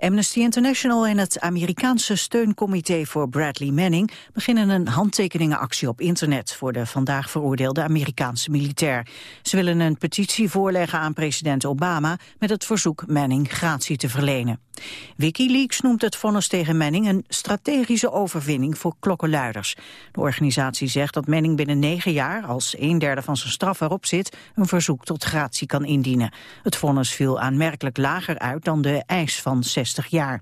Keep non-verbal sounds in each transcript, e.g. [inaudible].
Amnesty International en het Amerikaanse steuncomité voor Bradley Manning beginnen een handtekeningenactie op internet voor de vandaag veroordeelde Amerikaanse militair. Ze willen een petitie voorleggen aan president Obama met het verzoek Manning gratie te verlenen. Wikileaks noemt het vonnis tegen Manning een strategische overwinning voor klokkenluiders. De organisatie zegt dat Manning binnen negen jaar, als een derde van zijn straf erop zit, een verzoek tot gratie kan indienen. Het vonnis viel aanmerkelijk lager uit dan de eis van 60 jaar.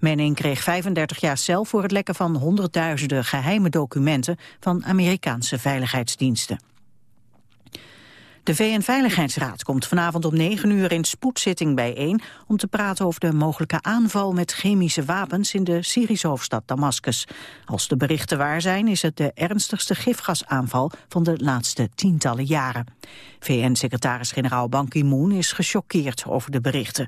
Manning kreeg 35 jaar cel voor het lekken van honderdduizenden geheime documenten van Amerikaanse veiligheidsdiensten. De VN-veiligheidsraad komt vanavond om 9 uur in spoedzitting bijeen... om te praten over de mogelijke aanval met chemische wapens... in de Syrische hoofdstad Damascus. Als de berichten waar zijn, is het de ernstigste gifgasaanval... van de laatste tientallen jaren. VN-secretaris-generaal Ban Ki-moon is gechoqueerd over de berichten.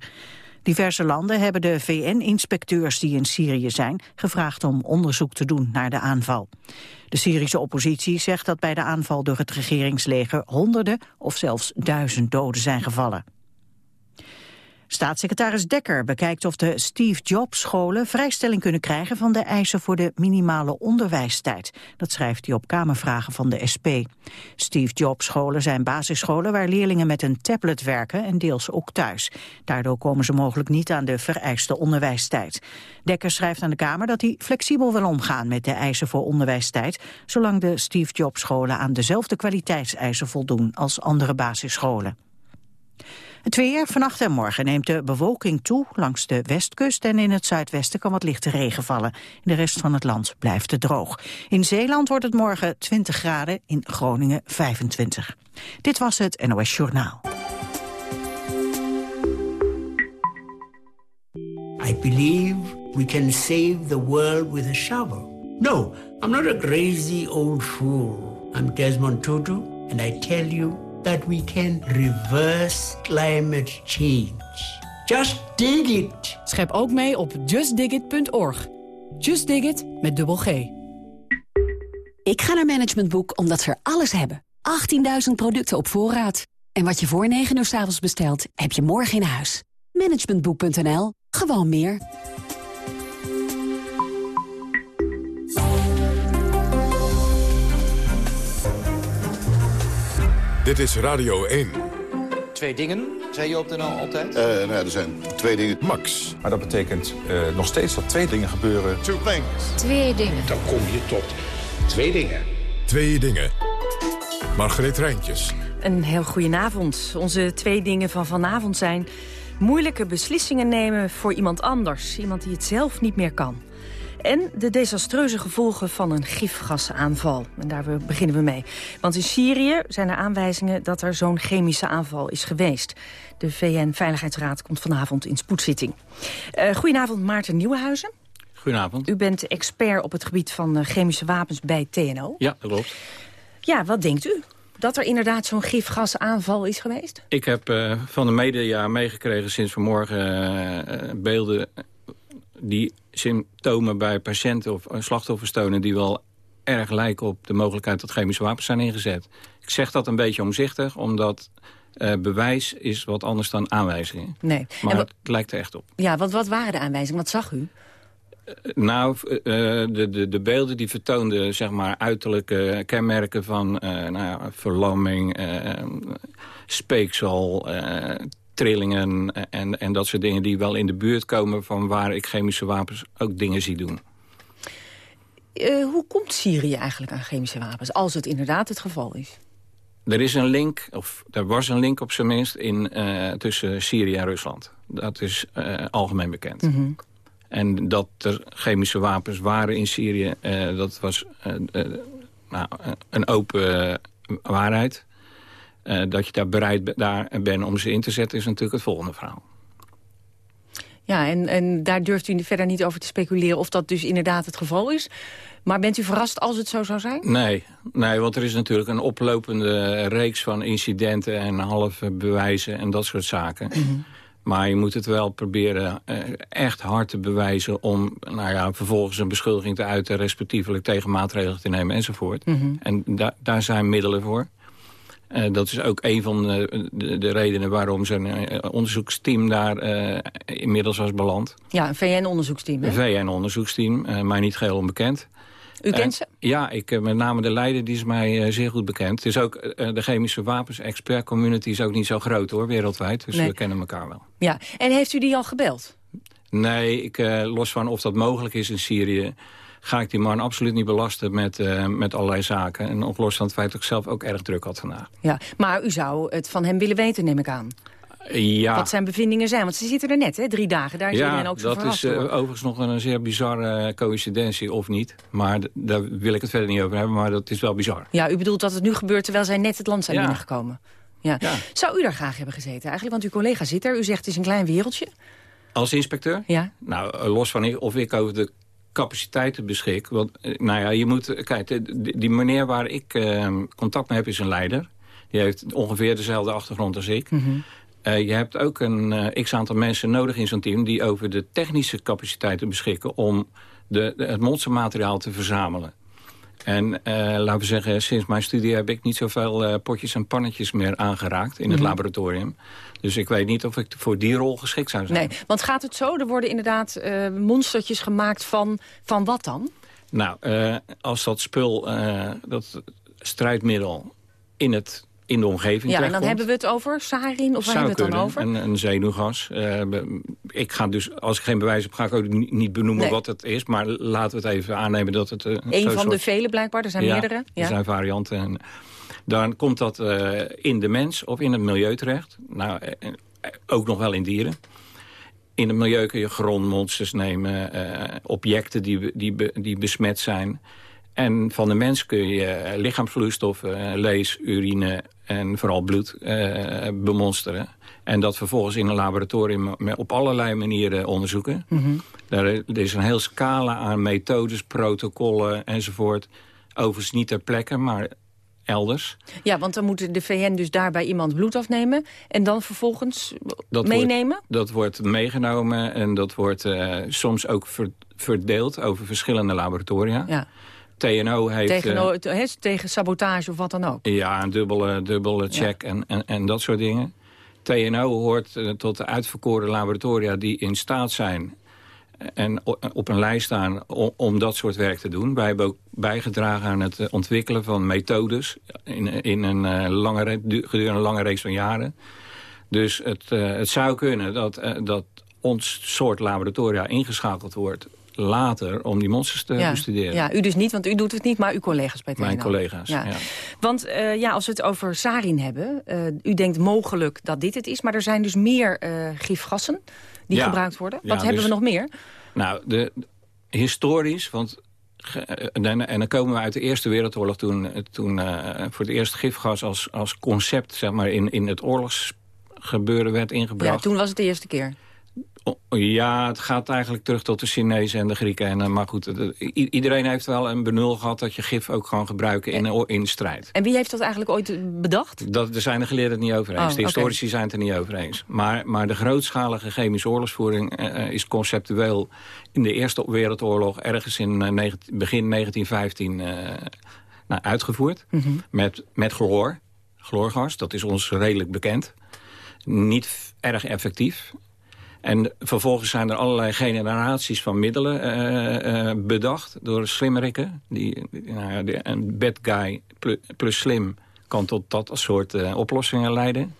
Diverse landen hebben de VN-inspecteurs die in Syrië zijn... gevraagd om onderzoek te doen naar de aanval. De Syrische oppositie zegt dat bij de aanval door het regeringsleger... honderden of zelfs duizend doden zijn gevallen. Staatssecretaris Dekker bekijkt of de Steve Jobs scholen vrijstelling kunnen krijgen van de eisen voor de minimale onderwijstijd. Dat schrijft hij op Kamervragen van de SP. Steve Jobs scholen zijn basisscholen waar leerlingen met een tablet werken en deels ook thuis. Daardoor komen ze mogelijk niet aan de vereiste onderwijstijd. Dekker schrijft aan de Kamer dat hij flexibel wil omgaan met de eisen voor onderwijstijd, zolang de Steve Jobs scholen aan dezelfde kwaliteitseisen voldoen als andere basisscholen. Het weer, vannacht en morgen neemt de bewolking toe langs de westkust en in het zuidwesten kan wat lichte regen vallen. In de rest van het land blijft het droog. In Zeeland wordt het morgen 20 graden, in Groningen 25. Dit was het NOS Journaal. I believe we can save the world with a shovel. No, I'm not a crazy old fool. I'm Desmond Tutu and I tell you that we can reverse climate change. Just dig it. Schep ook mee op justdigit.org. Just dig it met dubbel G. Ik ga naar Management Boek omdat ze er alles hebben. 18.000 producten op voorraad. En wat je voor 9 uur s avonds bestelt, heb je morgen in huis. Managementboek.nl. Gewoon meer. Dit is Radio 1. Twee dingen, zei je op de NL altijd? Uh, nou ja, er zijn twee dingen. Max. Maar dat betekent uh, nog steeds dat twee dingen gebeuren. Two things. Twee dingen. Dan kom je tot twee dingen. Twee dingen. Margreet Rijntjes. Een heel goedenavond. Onze twee dingen van vanavond zijn... moeilijke beslissingen nemen voor iemand anders. Iemand die het zelf niet meer kan. En de desastreuze gevolgen van een gifgasaanval. En daar beginnen we mee. Want in Syrië zijn er aanwijzingen dat er zo'n chemische aanval is geweest. De VN-veiligheidsraad komt vanavond in spoedzitting. Uh, goedenavond Maarten Nieuwenhuizen. Goedenavond. U bent expert op het gebied van uh, chemische wapens bij TNO. Ja, dat klopt. Ja, wat denkt u? Dat er inderdaad zo'n gifgasaanval is geweest? Ik heb uh, van de media meegekregen sinds vanmorgen beelden die symptomen bij patiënten of slachtoffers tonen... die wel erg lijken op de mogelijkheid dat chemische wapens zijn ingezet. Ik zeg dat een beetje omzichtig, omdat uh, bewijs is wat anders dan aanwijzingen. Nee. Maar het lijkt er echt op. Ja, want wat waren de aanwijzingen? Wat zag u? Uh, nou, uh, de, de, de beelden die vertoonden zeg maar, uiterlijke kenmerken van nou ja, verlamming, speeksel, trillingen en, en dat soort dingen... die wel in de buurt komen van waar ik chemische wapens ook dingen zie doen. Uh, hoe komt Syrië eigenlijk aan chemische wapens, als het inderdaad het geval is? Er is een link, of er was een link op zijn minst, in, uh, tussen Syrië en Rusland. Dat is uh, algemeen bekend. Mm -hmm. En dat er chemische wapens waren in Syrië, dat was nou, een open waarheid. Uh, dat je daar bereid daar bent om ze in te zetten... is natuurlijk het volgende verhaal. Ja, en, en daar durft u verder niet over te speculeren... of dat dus inderdaad het geval is. Maar bent u verrast als het zo zou zijn? Nee, nee want er is natuurlijk een oplopende reeks van incidenten... en halve bewijzen en dat soort zaken. Mm -hmm. Maar je moet het wel proberen uh, echt hard te bewijzen... om nou ja, vervolgens een beschuldiging te uiten... respectievelijk tegen maatregelen te nemen enzovoort. Mm -hmm. En da daar zijn middelen voor. Uh, dat is ook een van de, de, de redenen waarom zijn uh, onderzoeksteam daar uh, inmiddels was beland. Ja, een VN-onderzoeksteam. Een VN-onderzoeksteam, mij niet geheel onbekend. U kent ze? ja, ik, met name de leider die is mij zeer goed bekend. Het is ook, de chemische wapens expert community is ook niet zo groot hoor, wereldwijd. Dus nee. we kennen elkaar wel. Ja, en heeft u die al gebeld? Nee, ik, los van of dat mogelijk is in Syrië ga ik die man absoluut niet belasten met, uh, met allerlei zaken. En ook los van het feit dat ik zelf ook erg druk had vandaag. Ja, maar u zou het van hem willen weten, neem ik aan. Ja. Wat zijn bevindingen zijn. Want ze zitten er net, hè? drie dagen. Daar is ja, iedereen ook zo dat is uh, overigens nog een zeer bizarre coïncidentie, of niet. Maar daar wil ik het verder niet over hebben, maar dat is wel bizar. Ja, u bedoelt dat het nu gebeurt terwijl zij net het land zijn ja. binnengekomen. Ja. ja. Zou u daar graag hebben gezeten eigenlijk? Want uw collega zit er. U zegt het is een klein wereldje. Als inspecteur? Ja. Nou, los van of ik over de capaciteiten beschik. Want, nou ja, je moet... Kijk, die meneer waar ik uh, contact mee heb is een leider. Die heeft ongeveer dezelfde achtergrond als ik. Mm -hmm. uh, je hebt ook een uh, x-aantal mensen nodig in zo'n team... die over de technische capaciteiten beschikken... om de, de, het monstermateriaal te verzamelen. En uh, laten we zeggen, sinds mijn studie heb ik niet zoveel uh, potjes en pannetjes meer aangeraakt in mm -hmm. het laboratorium. Dus ik weet niet of ik voor die rol geschikt zou zijn. Nee, want gaat het zo? Er worden inderdaad uh, monstertjes gemaakt van, van wat dan? Nou, als dat spul, dat strijdmiddel in het in de omgeving Ja, en dan hebben we het over sarin, of waar hebben we het dan over? Een, een zenuwgas. Uh, ik ga dus, als ik geen bewijs heb, ga ik ook niet benoemen nee. wat het is. Maar laten we het even aannemen dat het... Uh, Eén van soort... de vele blijkbaar, er zijn ja, meerdere. Ja, er zijn varianten. En dan komt dat uh, in de mens of in het milieu terecht. Nou, ook nog wel in dieren. In het milieu kun je grondmonsters nemen, objecten die, die, die besmet zijn... En van de mens kun je lichaamsvloeistoffen, lees, urine en vooral bloed uh, bemonsteren. En dat vervolgens in een laboratorium op allerlei manieren onderzoeken. Mm -hmm. er is een heel scala aan methodes, protocollen enzovoort. Overigens niet ter plekke, maar elders. Ja, want dan moet de VN dus daarbij iemand bloed afnemen... en dan vervolgens dat meenemen? Wordt, dat wordt meegenomen en dat wordt uh, soms ook ver, verdeeld over verschillende laboratoria. Ja. TNO heeft... Tegen, uh, tegen sabotage of wat dan ook? Ja, een dubbele, dubbele check ja. en, en, en dat soort dingen. TNO hoort uh, tot de uitverkoren laboratoria die in staat zijn... en op een lijst staan om, om, dat soort werk te doen. Wij hebben ook bijgedragen aan het ontwikkelen van methodes... in, in een lange, gedurende een lange reeks van jaren. Dus het, het zou kunnen dat, dat ons soort laboratoria ingeschakeld wordt later om die monsters te ja. bestuderen. Ja, u dus niet, want u doet het niet, maar uw collega's bij TNO. Mijn collega's, ja. ja. Want uh, ja, als we het over sarin hebben... Uh, u denkt mogelijk dat dit het is... maar er zijn dus meer uh, gifgassen die ja. gebruikt worden. Wat Ja, hebben dus- we nog meer? Nou, de, historisch, want... En dan, en dan komen we uit de Eerste Wereldoorlog... toen, toen uh, voor het eerst gifgas als, als concept zeg maar, in, in het oorlogsgebeuren werd Ja, ingebracht. toen was het de eerste keer. O- Ja, het gaat eigenlijk terug tot de Chinezen en de Grieken. En, eh, maar goed, i- iedereen heeft wel een benul gehad... dat je gif ook kan gebruiken in, in strijd. En wie heeft dat eigenlijk ooit bedacht? Dat, daar zijn de geleerden het niet over eens. Oh, de historici zijn het er niet over eens. Maar, maar de grootschalige chemische oorlogsvoering eh, eh, is conceptueel... in de Eerste Wereldoorlog ergens in eh, negen- begin 1915 eh, nou, uitgevoerd. Mhm. Met, met chloor. Chloorgas, dat is ons redelijk bekend. Niet erg effectief. En vervolgens zijn er allerlei generaties van middelen eh, eh, bedacht door slimmerikken. Die, nou een bad guy plus, slim kan tot dat soort eh, oplossingen leiden.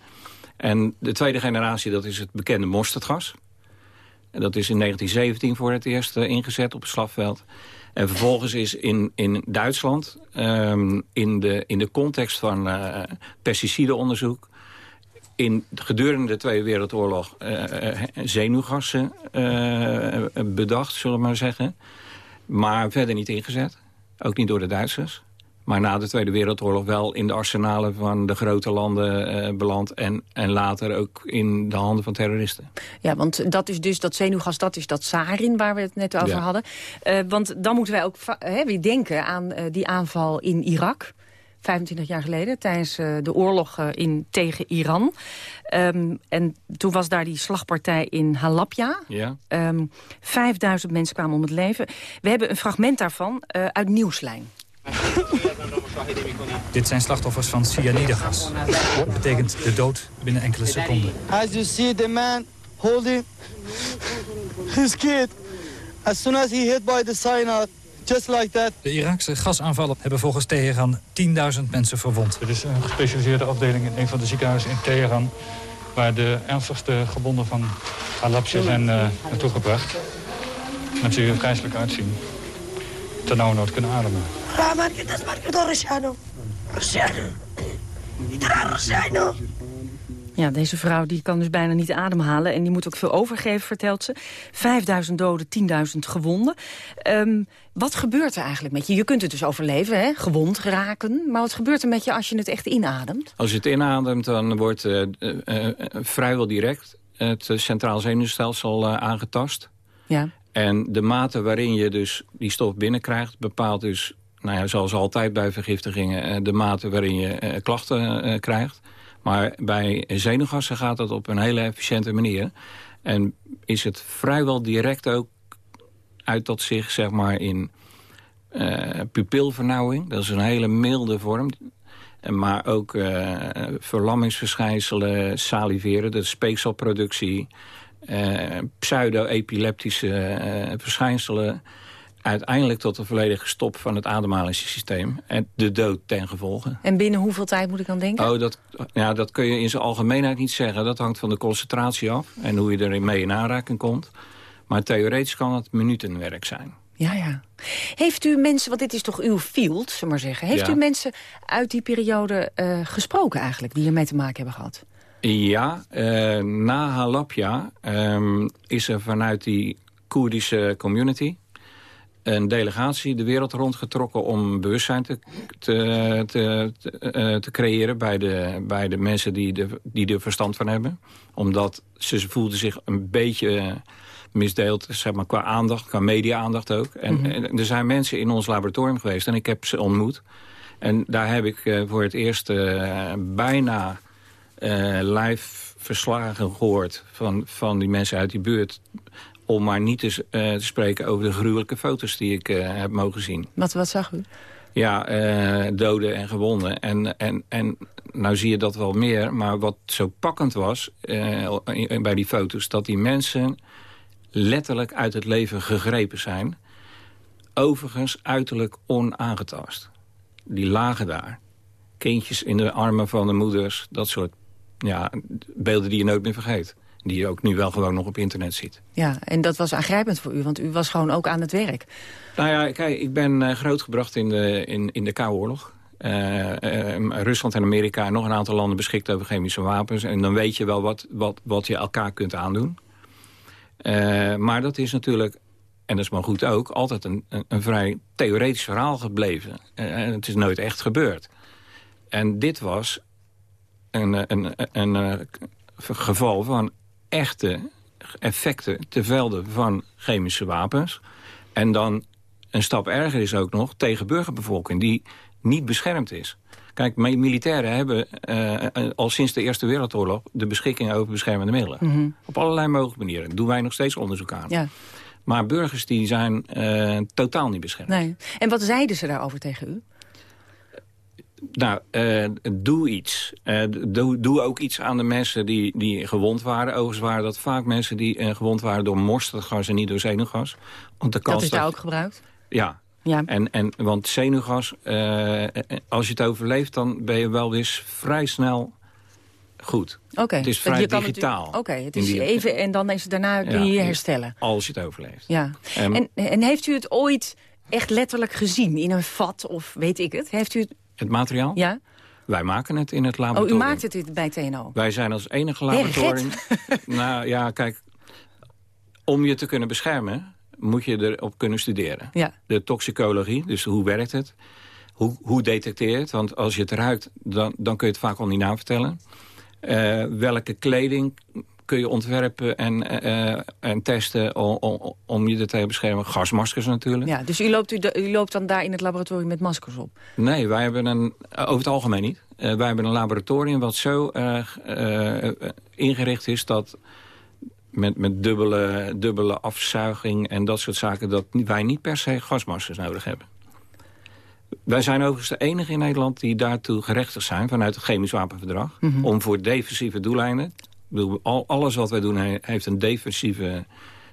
En de tweede generatie, dat is het bekende mosterdgas. En dat is in 1917 voor het eerst eh, ingezet op het slagveld. En vervolgens is in, in Duitsland, ehm, in, de, in de context van eh pesticidenonderzoek... in gedurende de Tweede Wereldoorlog eh, eh, zenuwgassen eh, bedacht, zullen we maar zeggen. Maar verder niet ingezet. Ook niet door de Duitsers. Maar na de Tweede Wereldoorlog wel in de arsenalen van de grote landen beland. En, en later ook in de handen van terroristen. Ja, want dat is dus dat zenuwgas, dat is dat sarin waar we het net over Ja. hadden. Want dan moeten wij ook hè, weer denken aan die aanval in Irak. 25 jaar geleden, tijdens eh, de oorlog eh, in, tegen Iran. Ehm, en toen was daar die slagpartij in Halabja. Ja? Ehm 5000 mensen kwamen om het leven. We hebben een fragment daarvan eh, uit Nieuwslijn. [laughs] Dit zijn slachtoffers van cyanidegas. Dat betekent de dood binnen enkele seconden. As you see the man holding his kid. As soon as he hit by the cyanide, just like that. De Iraakse gasaanvallen hebben volgens Teheran 10.000 mensen verwond. Dit is een gespecialiseerde afdeling in een van de ziekenhuizen in Teheran... waar de ernstigste gewonden van Halabja zijn uh, naartoe gebracht. Mensen die er vreselijk uitzien. Ternauwernood kunnen ademen. Ja, deze vrouw die kan dus bijna niet ademhalen. En die moet ook veel overgeven, vertelt ze. 5000 doden, 10.000 gewonden. Um, wat gebeurt er eigenlijk met je? Je kunt het dus overleven, hè? gewond geraken. Maar wat gebeurt er met je als je het echt inademt? Als je het inademt, dan wordt uh, uh, uh, vrijwel direct... het centraal zenuwstelsel aangetast. Ja. En de mate waarin je dus die stof binnenkrijgt... bepaalt dus, nou ja, zoals altijd bij vergiftigingen... de mate waarin je klachten krijgt... Maar bij zenuwgassen gaat dat op een hele efficiënte manier. En is het vrijwel direct ook uit tot zich zeg maar, in uh, pupilvernauwing. Dat is een hele milde vorm. Maar ook uh, verlammingsverschijnselen, saliveren, de speekselproductie... Uh, pseudo-epileptische verschijnselen uiteindelijk tot een volledige stop van het ademhalingssysteem. En de dood ten gevolge. En binnen hoeveel tijd moet ik dan denken? Oh, dat, ja, dat kun je in zijn algemeenheid niet zeggen. Dat hangt van de concentratie af en hoe je er mee in aanraking komt. Maar theoretisch kan het minutenwerk zijn. Ja, ja. Heeft u mensen, want dit is toch uw field, zullen maar zeggen. Heeft u mensen uit die periode uh, gesproken eigenlijk, die ermee te maken hebben gehad? Ja, uh, na Halabja um, is er vanuit die Koerdische community een delegatie de wereld rondgetrokken om bewustzijn te, te, te, te, te creëren bij de, bij de mensen die, de, die er verstand van hebben. Omdat ze, voelden zich een beetje misdeeld, zeg maar, qua aandacht, qua media-aandacht ook. En, Mhm. en er zijn mensen in ons laboratorium geweest en ik heb ze ontmoet. En daar heb ik uh, voor het eerst uh, bijna uh, live verslagen gehoord van, van die mensen uit die buurt om maar niet te, uh, te, spreken over de gruwelijke foto's die ik uh, heb mogen zien. Wat, wat zag u? Ja, uh, doden en gewonden. En, en, en nou zie je dat wel meer. Maar wat zo pakkend was bij die foto's... dat die mensen letterlijk uit het leven gegrepen zijn. Overigens uiterlijk onaangetast. Die lagen daar. Kindjes in de armen van de moeders. Dat soort ja, beelden die je nooit meer vergeet die je ook nu wel gewoon nog op internet ziet. Ja, en dat was aangrijpend voor u, want u was gewoon ook aan het werk. Nou ja, kijk, ik ben uh, grootgebracht in de, in, in de Koude Oorlog. Uh, uh, Rusland en Amerika en nog een aantal landen beschikt over chemische wapens. En dan weet je wel wat, wat, wat je elkaar kunt aandoen. maar dat is natuurlijk, en dat is maar goed ook, altijd een, een, een vrij theoretisch verhaal gebleven. en het is nooit echt gebeurd. En dit was een, een, een, een geval van echte effecten te velden van chemische wapens. En dan een stap erger is ook nog tegen burgerbevolking die niet beschermd is. Kijk, militairen hebben uh, al sinds de Eerste Wereldoorlog... de beschikking over beschermende middelen. Mm -hmm. Op allerlei mogelijke manieren. Daar doen wij nog steeds onderzoek aan. Ja. Maar burgers die zijn uh, totaal niet beschermd. Nee. En wat zeiden ze daarover tegen u? Nou, uh, doe iets. Uh, doe, doe, ook iets aan de mensen die, die gewond waren. Overigens waren dat vaak mensen die uh, gewond waren door mosterdgas en niet door zenuwgas. Want de kans dat is daar ook gebruikt? Ja. ja. En, en, want zenuwgas, als je het overleeft, dan ben je wel weer vrij snel goed. Oké. Okay. Het is vrij je digitaal. Oké, okay. het is die... even en dan is het daarna kun je je herstellen. Als je het overleeft. Ja. Um, en, en heeft u het ooit echt letterlijk gezien in een vat of weet ik het? Heeft u het het materiaal? Ja. Wij maken het in het laboratorium. Oh, u maakt het bij TNO? Wij zijn als enige laboratorium... [laughs] nou ja, kijk, om je te kunnen beschermen... moet je erop kunnen studeren. Ja. De toxicologie, dus hoe werkt het? Hoe, hoe detecteer je het? Want als je het ruikt, dan, dan kun je het vaak al niet navertellen. Uh, welke kleding kun je ontwerpen en, uh, en testen om, om, om je er tegen beschermen. Gasmaskers natuurlijk. Ja, dus u loopt, u, u loopt dan daar in het laboratorium met maskers op? Nee, wij hebben een, over het algemeen niet. Uh, wij hebben een laboratorium wat zo ingericht is dat met, met dubbele, dubbele afzuiging en dat soort zaken... dat wij niet per se gasmaskers nodig hebben. Wij zijn overigens de enige in Nederland die daartoe gerechtigd zijn... vanuit het chemisch wapenverdrag. Mhm. Om voor defensieve doeleinden... Al, alles wat wij doen he- heeft een defensieve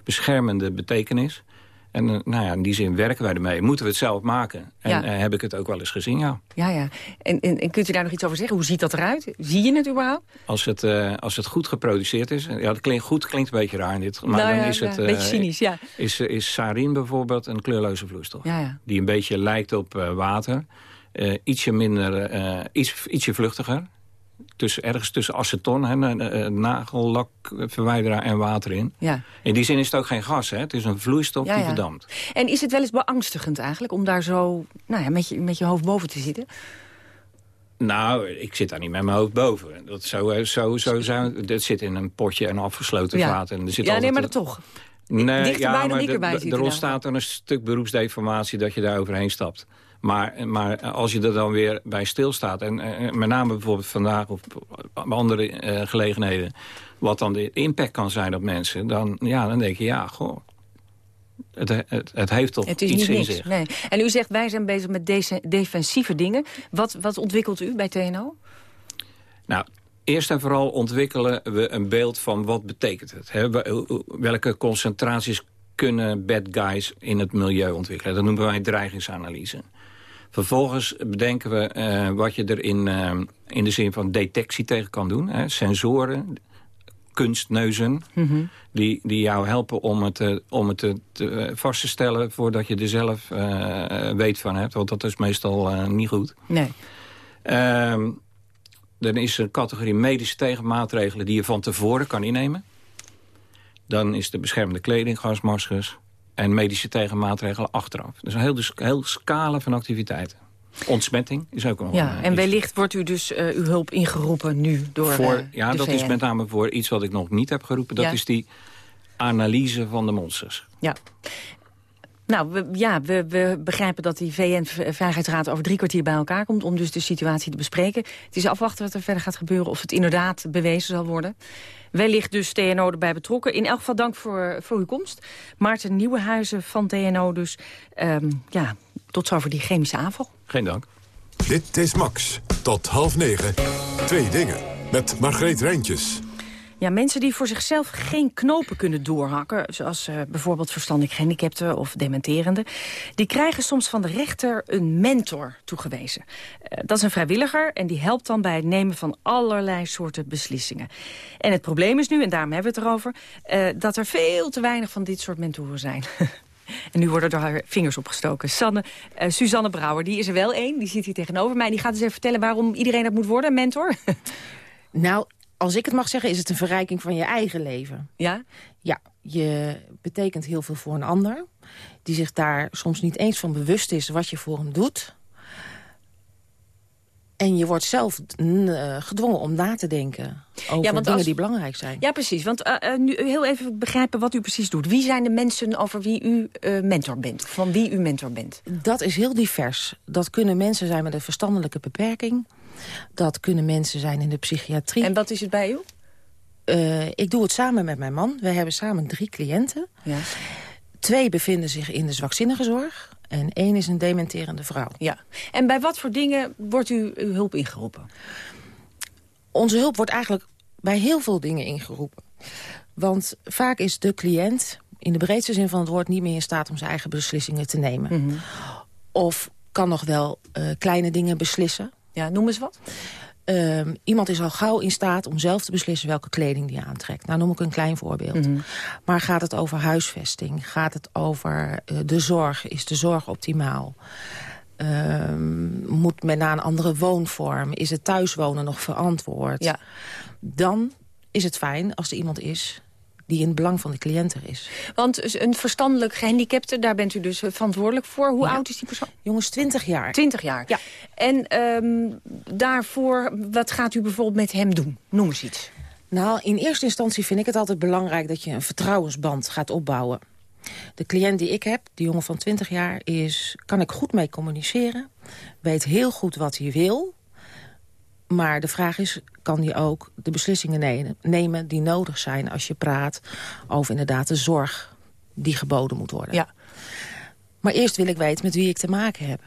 beschermende betekenis. En eh, nou ja, in die zin werken wij ermee. Moeten we het zelf maken. En Ja. eh, heb ik het ook wel eens gezien, ja. Ja, ja. En, en, en kunt u daar nog iets over zeggen? Hoe ziet dat eruit? Zie je het überhaupt? Als het, eh, als het goed geproduceerd is... Ja, dat klinkt, goed klinkt een beetje raar in dit. Maar Nou dan ja, is het... een beetje cynisch, ja. Is, is sarin bijvoorbeeld een kleurloze vloeistof. Ja, ja. Die een beetje lijkt op water. Ietsje minder, iets, ietsje vluchtiger. Tussen, ergens tussen aceton, hè, een, nagellakverwijderaar en water in. Ja. In die zin is het ook geen gas, hè? het is een vloeistof Ja, die ja. verdampt. En is het wel eens beangstigend eigenlijk om daar zo nou ja, met, je, met je hoofd boven te zitten? Nou, ik zit daar niet met mijn hoofd boven. Dat, zo, eh, zo, zo dat zit in een potje en afgesloten Ja. vaten. En er zit Ja, nee, maar dat toch. Nee, Dichterbij dan maar ik de- erbij de- Er ontstaat dan een stuk beroepsdeformatie dat je daar overheen stapt. Maar, maar als je er dan weer bij stilstaat... en eh, met name bijvoorbeeld vandaag of op andere eh, gelegenheden... wat dan de impact kan zijn op mensen... dan, ja, dan denk je, ja, goh... Het, het, het heeft toch Het is iets niet in zich. Nee. En u zegt, wij zijn bezig met deze defensieve dingen. Wat, wat ontwikkelt u bij TNO? Nou, eerst en vooral ontwikkelen we een beeld van wat betekent het. Hè? Wel- Welke concentraties kunnen bad guys in het milieu ontwikkelen. Dat noemen wij dreigingsanalyse. Vervolgens bedenken we eh, wat je er in, eh, in de zin van detectie tegen kan doen. Hè? Sensoren, kunstneuzen, die, die jou helpen om het, eh, om het te, vast te stellen... voordat je er zelf weet van hebt. Want dat is meestal niet goed. Nee. Ehm, dan is er een categorie medische tegenmaatregelen die je van tevoren kan innemen. Dan is de beschermende kleding, gasmaskers en medische tegenmaatregelen achteraf. Dus een heel, dus heel scala van activiteiten. Ontsmetting is ook nog Ja, een, en wellicht wordt u dus eh, uw hulp ingeroepen nu door voor, eh, Ja, dat VN. is met name voor iets wat ik nog niet heb geroepen. Dat Ja. is die analyse van de monsters. Ja. Nou, we, ja, we, we begrijpen dat die VN-veiligheidsraad over drie kwartier bij elkaar komt... om dus de situatie te bespreken. Het is afwachten wat er verder gaat gebeuren... of het inderdaad bewezen zal worden. Wellicht dus TNO erbij betrokken. In elk geval dank voor, voor uw komst. Maarten Nieuwenhuizen van TNO dus. Ehm, ja, tot zover die chemische aanval. Geen dank. Dit is Max. Tot half negen. Twee dingen. Met Margreet Rijntjes. Ja, mensen die voor zichzelf geen knopen kunnen doorhakken... zoals eh, bijvoorbeeld verstandelijk gehandicapten of dementerenden... die krijgen soms van de rechter een mentor toegewezen. Eh, dat is een vrijwilliger en die helpt dan bij het nemen van allerlei soorten beslissingen. En het probleem is nu, en daarom hebben we het erover... eh, dat er veel te weinig van dit soort mentoren zijn. [laughs] En nu worden er haar vingers opgestoken. Sanne, Suzanne Brouwer, die is er wel één. Die zit hier tegenover mij. Die gaat eens even vertellen waarom iedereen dat moet worden, mentor. [laughs] Nou, als ik het mag zeggen, is het een verrijking van je eigen leven. Ja? Ja, je betekent heel veel voor een ander. Die zich daar soms niet eens van bewust is wat je voor hem doet. En je wordt zelf eh, gedwongen om na te denken over dingen als- die belangrijk zijn. Ja, precies. Want eh, eh, nu heel even begrijpen wat u precies doet. Wie zijn de mensen over wie u mentor bent? Van wie u mentor bent? Dat is heel divers. Dat kunnen mensen zijn met een verstandelijke beperking. Dat kunnen mensen zijn in de psychiatrie. En wat is het bij u? Eh, ik doe het samen met mijn man. We hebben samen drie cliënten. Ja. Twee bevinden zich in de zwakzinnige zorg. En één is een dementerende vrouw. Ja. En bij wat voor dingen wordt u uw hulp ingeroepen? Onze hulp wordt eigenlijk bij heel veel dingen ingeroepen. Want vaak is de cliënt in de breedste zin van het woord... niet meer in staat om zijn eigen beslissingen te nemen. Of kan nog wel eh, kleine dingen beslissen. Ja, noem eens wat. Ehm, iemand is al gauw in staat om zelf te beslissen welke kleding die aantrekt. Nou noem ik een klein voorbeeld. Maar gaat het over huisvesting? Gaat het over eh, de zorg? Is de zorg optimaal? Ehm, moet men naar een andere woonvorm? Is het thuiswonen nog verantwoord? Ja. Dan is het fijn als er iemand is die in het belang van de cliënt er is. Want een verstandelijk gehandicapte, daar bent u dus eh, verantwoordelijk voor. Hoe Ja. oud is die persoon? Jongens, 20 jaar. 20 jaar. Ja. En ehm, daarvoor, wat gaat u bijvoorbeeld met hem doen? Noem eens iets. Nou, in eerste instantie vind ik het altijd belangrijk... dat je een vertrouwensband gaat opbouwen. De cliënt die ik heb, die jongen van 20 jaar, is, kan ik goed mee communiceren. Weet heel goed wat hij wil. Maar de vraag is, kan hij ook de beslissingen ne- nemen die nodig zijn... als je praat over inderdaad de zorg die geboden moet worden. Ja. Maar eerst wil ik weten met wie ik te maken heb.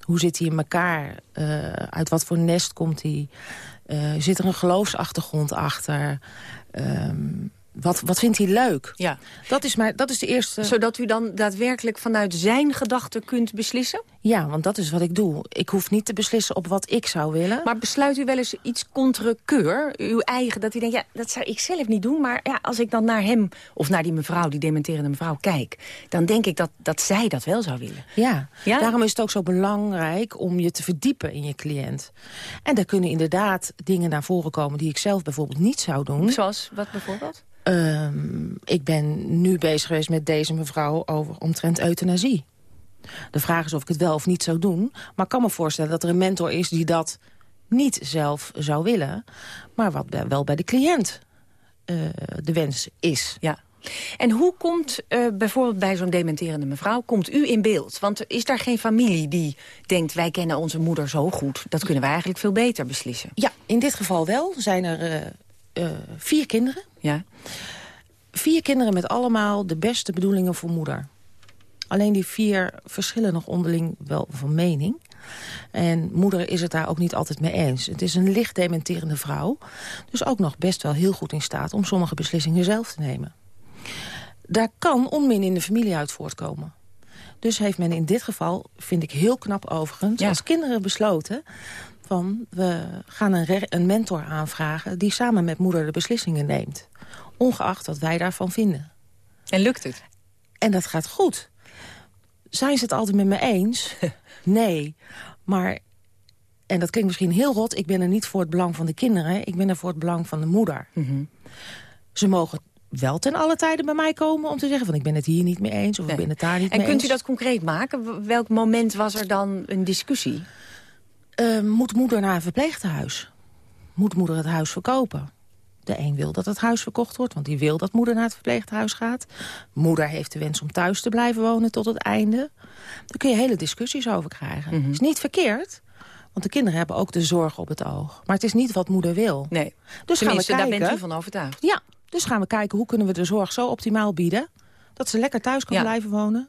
Hoe zit hij in elkaar? Uh, uit wat voor nest komt hij? Uh, zit er een geloofsachtergrond achter? Um, wat, wat vindt hij leuk? Ja. Dat, is maar, dat is de eerste... Zodat u dan daadwerkelijk vanuit zijn gedachten kunt beslissen? Ja, want dat is wat ik doe. Ik hoef niet te beslissen op wat ik zou willen. Maar besluit u wel eens iets contre keur? Uw eigen, dat u denkt, ja, dat zou ik zelf niet doen. Maar ja, als ik dan naar hem of naar die mevrouw, die dementerende mevrouw, kijk... dan denk ik dat, dat zij dat wel zou willen. Ja, ja, daarom is het ook zo belangrijk om je te verdiepen in je cliënt. En daar kunnen inderdaad dingen naar voren komen die ik zelf bijvoorbeeld niet zou doen. Zoals, wat bijvoorbeeld? Um, ik ben nu bezig geweest met deze mevrouw over omtrent euthanasie. De vraag is of ik het wel of niet zou doen. Maar ik kan me voorstellen dat er een mentor is die dat niet zelf zou willen. Maar wat wel bij de cliënt uh, de wens is. Ja. En hoe komt uh, bijvoorbeeld bij zo'n dementerende mevrouw... komt u in beeld? Want is daar geen familie die denkt... wij kennen onze moeder zo goed, dat kunnen wij eigenlijk veel beter beslissen? Ja, in dit geval wel. Zijn er uh, uh, vier kinderen. Ja. Vier kinderen met allemaal de beste bedoelingen voor moeder. Alleen die vier verschillen nog onderling wel van mening. En moeder is het daar ook niet altijd mee eens. Het is een licht dementerende vrouw. Dus ook nog best wel heel goed in staat om sommige beslissingen zelf te nemen. Daar kan onmin in de familie uit voortkomen. Dus heeft men in dit geval, vind ik heel knap overigens... als kinderen besloten van we gaan een, een mentor aanvragen... die samen met moeder de beslissingen neemt. Ongeacht wat wij daarvan vinden. En lukt het? En dat gaat goed. Zijn ze het altijd met me eens? [laughs] nee. Maar, en dat klinkt misschien heel rot... ik ben er niet voor het belang van de kinderen. Ik ben er voor het belang van de moeder. Mhm. Ze mogen wel ten alle tijden bij mij komen om te zeggen... van ik ben het hier niet mee eens of ik ben het daar niet en mee eens. En kunt u dat concreet maken? Welk moment was er dan een discussie? Uh, moet moeder naar een verpleeghuis? Moet moeder het huis verkopen? De een wil dat het huis verkocht wordt, want die wil dat moeder naar het verpleeghuis gaat. Moeder heeft de wens om thuis te blijven wonen tot het einde. Daar kun je hele discussies over krijgen. Het Mhm. is niet verkeerd, want de kinderen hebben ook de zorg op het oog. Maar het is niet wat moeder wil. Nee, dus gaan we kijken, daar bent u van overtuigd. Ja, dus gaan we kijken hoe kunnen we de zorg zo optimaal bieden... dat ze lekker thuis kan Ja. blijven wonen.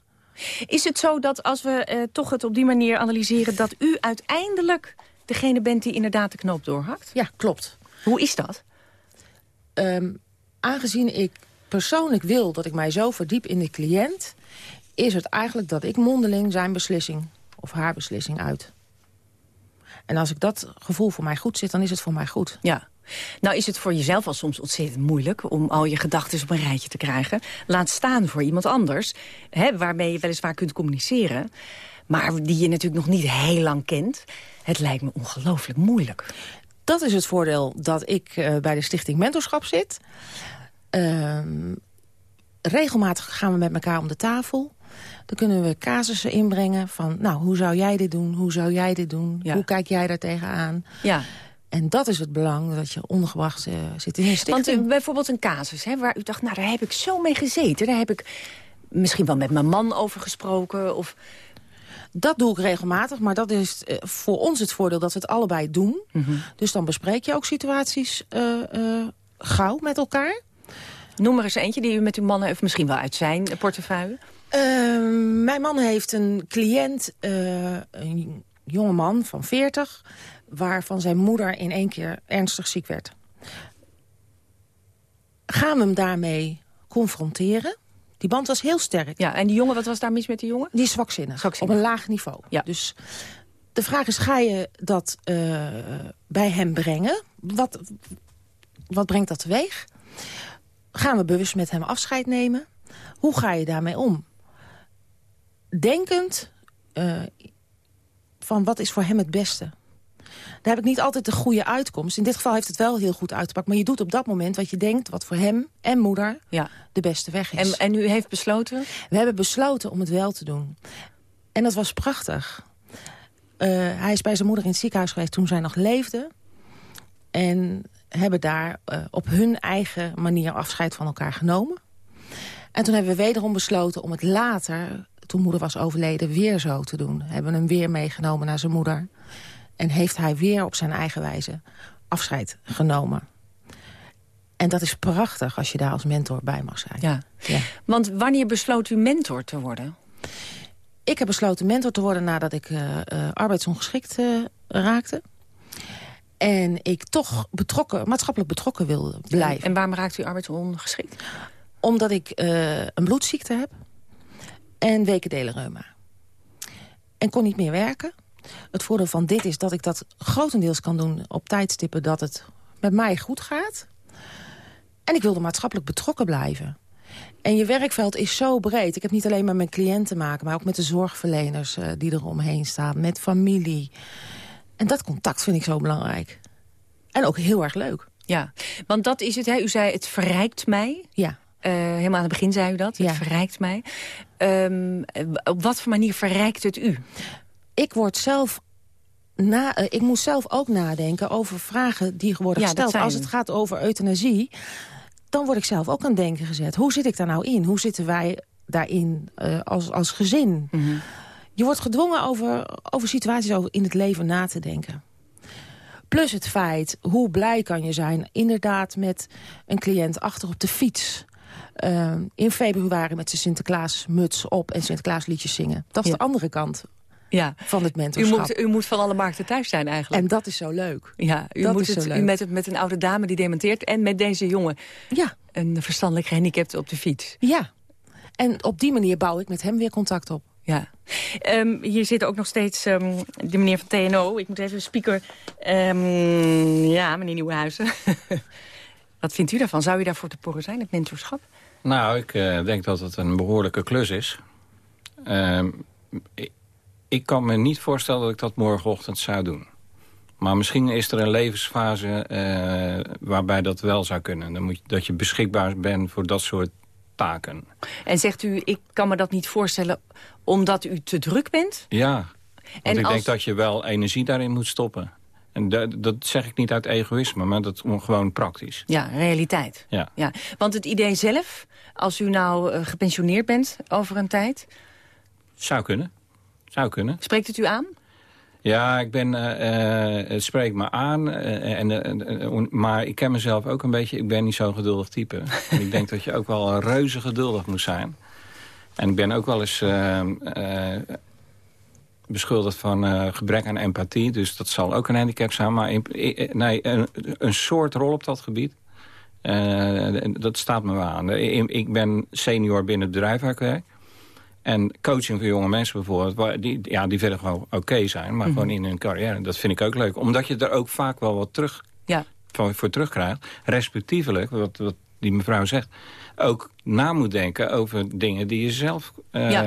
Is het zo dat als we eh, toch het op die manier analyseren... dat u uiteindelijk degene bent die inderdaad de knoop doorhakt? Ja, klopt. Hoe is dat? Ehm, aangezien ik persoonlijk wil dat ik mij zo verdiep in de cliënt... is het eigenlijk dat ik mondeling zijn beslissing of haar beslissing uit. En als ik dat gevoel voor mij goed zit, dan is het voor mij goed. Ja. Nou is het voor jezelf al soms ontzettend moeilijk... om al je gedachten op een rijtje te krijgen. Laat staan voor iemand anders, hè, waarmee je weliswaar kunt communiceren... maar die je natuurlijk nog niet heel lang kent. Het lijkt me ongelooflijk moeilijk. Dat is het voordeel dat ik eh, bij de Stichting Mentorschap zit. Ehm, regelmatig gaan we met elkaar om de tafel. Dan kunnen we casussen inbrengen van... nou, hoe zou jij dit doen? Hoe zou jij dit doen? Ja. Hoe kijk jij daar tegenaan? Ja. En dat is het belang, dat je ongewacht eh, zit in een Want stichting. eh, bijvoorbeeld een casus hè, waar u dacht... nou, daar heb ik zo mee gezeten. Daar heb ik misschien wel met mijn man over gesproken. Of... Dat doe ik regelmatig, maar dat is eh, voor ons het voordeel dat we het allebei doen. Mhm. Dus dan bespreek je ook situaties eh, eh, gauw met elkaar. Noem maar eens eentje die u met uw man heeft, misschien wel uit zijn portefeuille. Ehm, mijn man heeft een cliënt, een jonge man van 40... waarvan zijn moeder in één keer ernstig ziek werd. Gaan we hem daarmee confronteren? Die band was heel sterk. Ja, en die jongen, wat was daar mis met die jongen? Die is zwakzinnig, Zwakzinnig. op een laag niveau. Ja. Dus de vraag is, ga je dat eh, bij hem brengen? Wat, wat brengt dat teweeg? Gaan we bewust met hem afscheid nemen? Hoe ga je daarmee om? Denkend eh, van wat is voor hem het beste? Daar heb ik niet altijd de goede uitkomst. In dit geval heeft het wel heel goed uitgepakt. Maar je doet op dat moment wat je denkt... wat voor hem en moeder Ja. de beste weg is. En, en u heeft besloten? We hebben besloten om het wel te doen. En dat was prachtig. Eh, hij is bij zijn moeder in het ziekenhuis geweest toen zij nog leefde. En hebben daar eh, op hun eigen manier afscheid van elkaar genomen. En toen hebben we wederom besloten om het later, toen moeder was overleden, weer zo te doen. Hebben hem weer meegenomen naar zijn moeder. En heeft hij weer op zijn eigen wijze afscheid genomen. En dat is prachtig als je daar als mentor bij mag zijn. Ja. Ja. Want wanneer besloot u mentor te worden? ik heb besloten mentor te worden nadat ik uh, arbeidsongeschikt raakte. En ik toch betrokken, maatschappelijk betrokken wil blijven. En waarom raakt u arbeidsongeschikt? Omdat ik een bloedziekte heb en wekendelenreuma. En kon niet meer werken. Het voordeel van dit is dat ik dat grotendeels kan doen op tijdstippen... dat het met mij goed gaat. En ik wilde maatschappelijk betrokken blijven. En je werkveld is zo breed. Ik heb niet alleen met mijn cliënten te maken... maar ook met de zorgverleners uh, die er omheen staan. Met familie. En dat contact vind ik zo belangrijk. En ook heel erg leuk. Ja, want dat is het. Hè? U zei, het verrijkt mij. Ja. Uh, helemaal aan het begin zei u dat. Het verrijkt mij. Um, op wat voor manier verrijkt het u? Ik word zelf na, uh, ik moet zelf ook nadenken over vragen die worden ja, gesteld. Als het gaat over euthanasie, dan word ik zelf ook aan het denken gezet. Hoe zit ik daar nou in? Hoe zitten wij daarin uh, als, als gezin? Mm -hmm. Je wordt gedwongen over, over situaties over in het leven na te denken. Plus het feit, hoe blij kan je zijn... inderdaad met een cliënt achter op de fiets... Uh, in februari met zijn Sinterklaasmuts op en Sinterklaasliedjes zingen. Dat is ja. de andere kant ja. van het mentorschap. U moet, u moet van alle markten thuis zijn eigenlijk. En dat is zo leuk. Ja, u dat moet is het zo u leuk. met, met een oude dame die dementeert... en met deze jongen, ja. een verstandelijk gehandicapte op de fiets. Ja, en op die manier bouw ik met hem weer contact op. Ja. Um, hier zit ook nog steeds um, de meneer van TNO. Ik moet even de speaker... Um, ja, meneer Nieuwenhuizen. [laughs] Wat vindt u daarvan? Zou u daarvoor te porren zijn, het mentorschap? Nou, ik uh, denk dat het een behoorlijke klus is. Uh, ik, kan me niet voorstellen dat ik dat morgenochtend zou doen. Maar misschien is er een levensfase uh, waarbij dat wel zou kunnen. Dan moet je, dat je beschikbaar bent voor dat soort taken. En zegt u, ik kan me dat niet voorstellen omdat u te druk bent? Ja, want en ik als... denk dat je wel energie daarin moet stoppen. En dat, dat zeg ik niet uit egoïsme, maar dat gewoon praktisch. Ja, realiteit. Ja. ja. Want het idee zelf, als u nou uh, gepensioneerd bent over een tijd... Zou kunnen. Zou kunnen. Spreekt het u aan? Ja, ik ben, uh, uh, het spreekt me aan. Uh, en, maar ik ken mezelf ook een beetje. Ik ben niet zo'n geduldig type. [laughs] en ik denk dat je ook wel reuze geduldig moet zijn. En ik ben ook wel eens beschuldigd van gebrek aan empathie. Dus dat zal ook een handicap zijn. Maar in, nee, een, een, soort rol op dat gebied. dat staat me wel aan. Ik ben senior binnen het bedrijf waar ik werk. En coaching voor jonge mensen bijvoorbeeld, die, ja, die verder gewoon oké okay zijn, maar mm -hmm. gewoon in hun carrière. Dat vind ik ook leuk. Omdat je er ook vaak wel wat terug ja. voor, voor terugkrijgt. Respectievelijk, wat, wat die mevrouw zegt, ook na moet denken over dingen die je zelf uh, ja.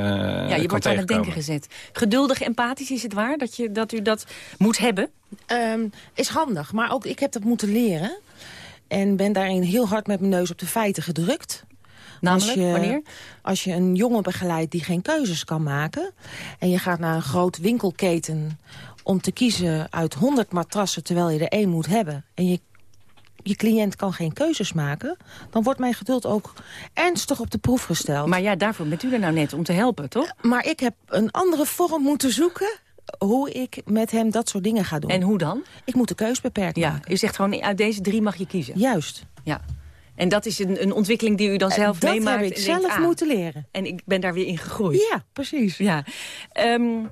ja, je wordt aan het denken gezet. Geduldig, empathisch, is het waar dat, je, dat u dat moet hebben? Um, is handig, maar ook ik heb dat moeten leren. En ben daarin heel hard met mijn neus op de feiten gedrukt. Namelijk, als je, wanneer? Als je een jongen begeleidt die geen keuzes kan maken... en je gaat naar een groot winkelketen om te kiezen uit 100 matrassen... terwijl je er één moet hebben... en je, je cliënt kan geen keuzes maken... dan wordt mijn geduld ook ernstig op de proef gesteld. Maar ja, daarvoor bent u er nou net om te helpen, toch? Maar ik heb een andere vorm moeten zoeken hoe ik met hem dat soort dingen ga doen. En hoe dan? Ik moet de keus beperkt ja, maken. U zegt gewoon, uit deze drie mag je kiezen. Juist. Ja. En dat is een, een ontwikkeling die u dan zelf dat meemaakt. Dat heb ik en zelf denkt, ah, moeten leren. En ik ben daar weer in gegroeid. Ja, precies. Ja. Um,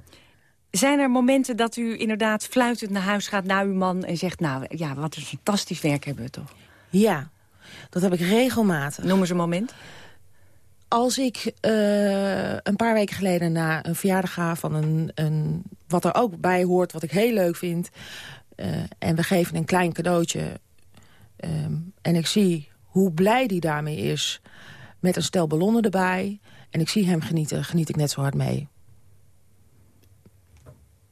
zijn er momenten dat u inderdaad fluitend naar huis gaat naar uw man... en zegt, nou ja, wat een fantastisch werk hebben we toch? Ja, dat heb ik regelmatig. Noem eens een moment. Als ik uh, een paar weken geleden naar een verjaardag ga van een, een... wat er ook bij hoort, wat ik heel leuk vind... Uh, en we geven een klein cadeautje... Um, en ik zie hoe blij die daarmee is. Met een stel ballonnen erbij. En ik zie hem genieten. Geniet ik net zo hard mee.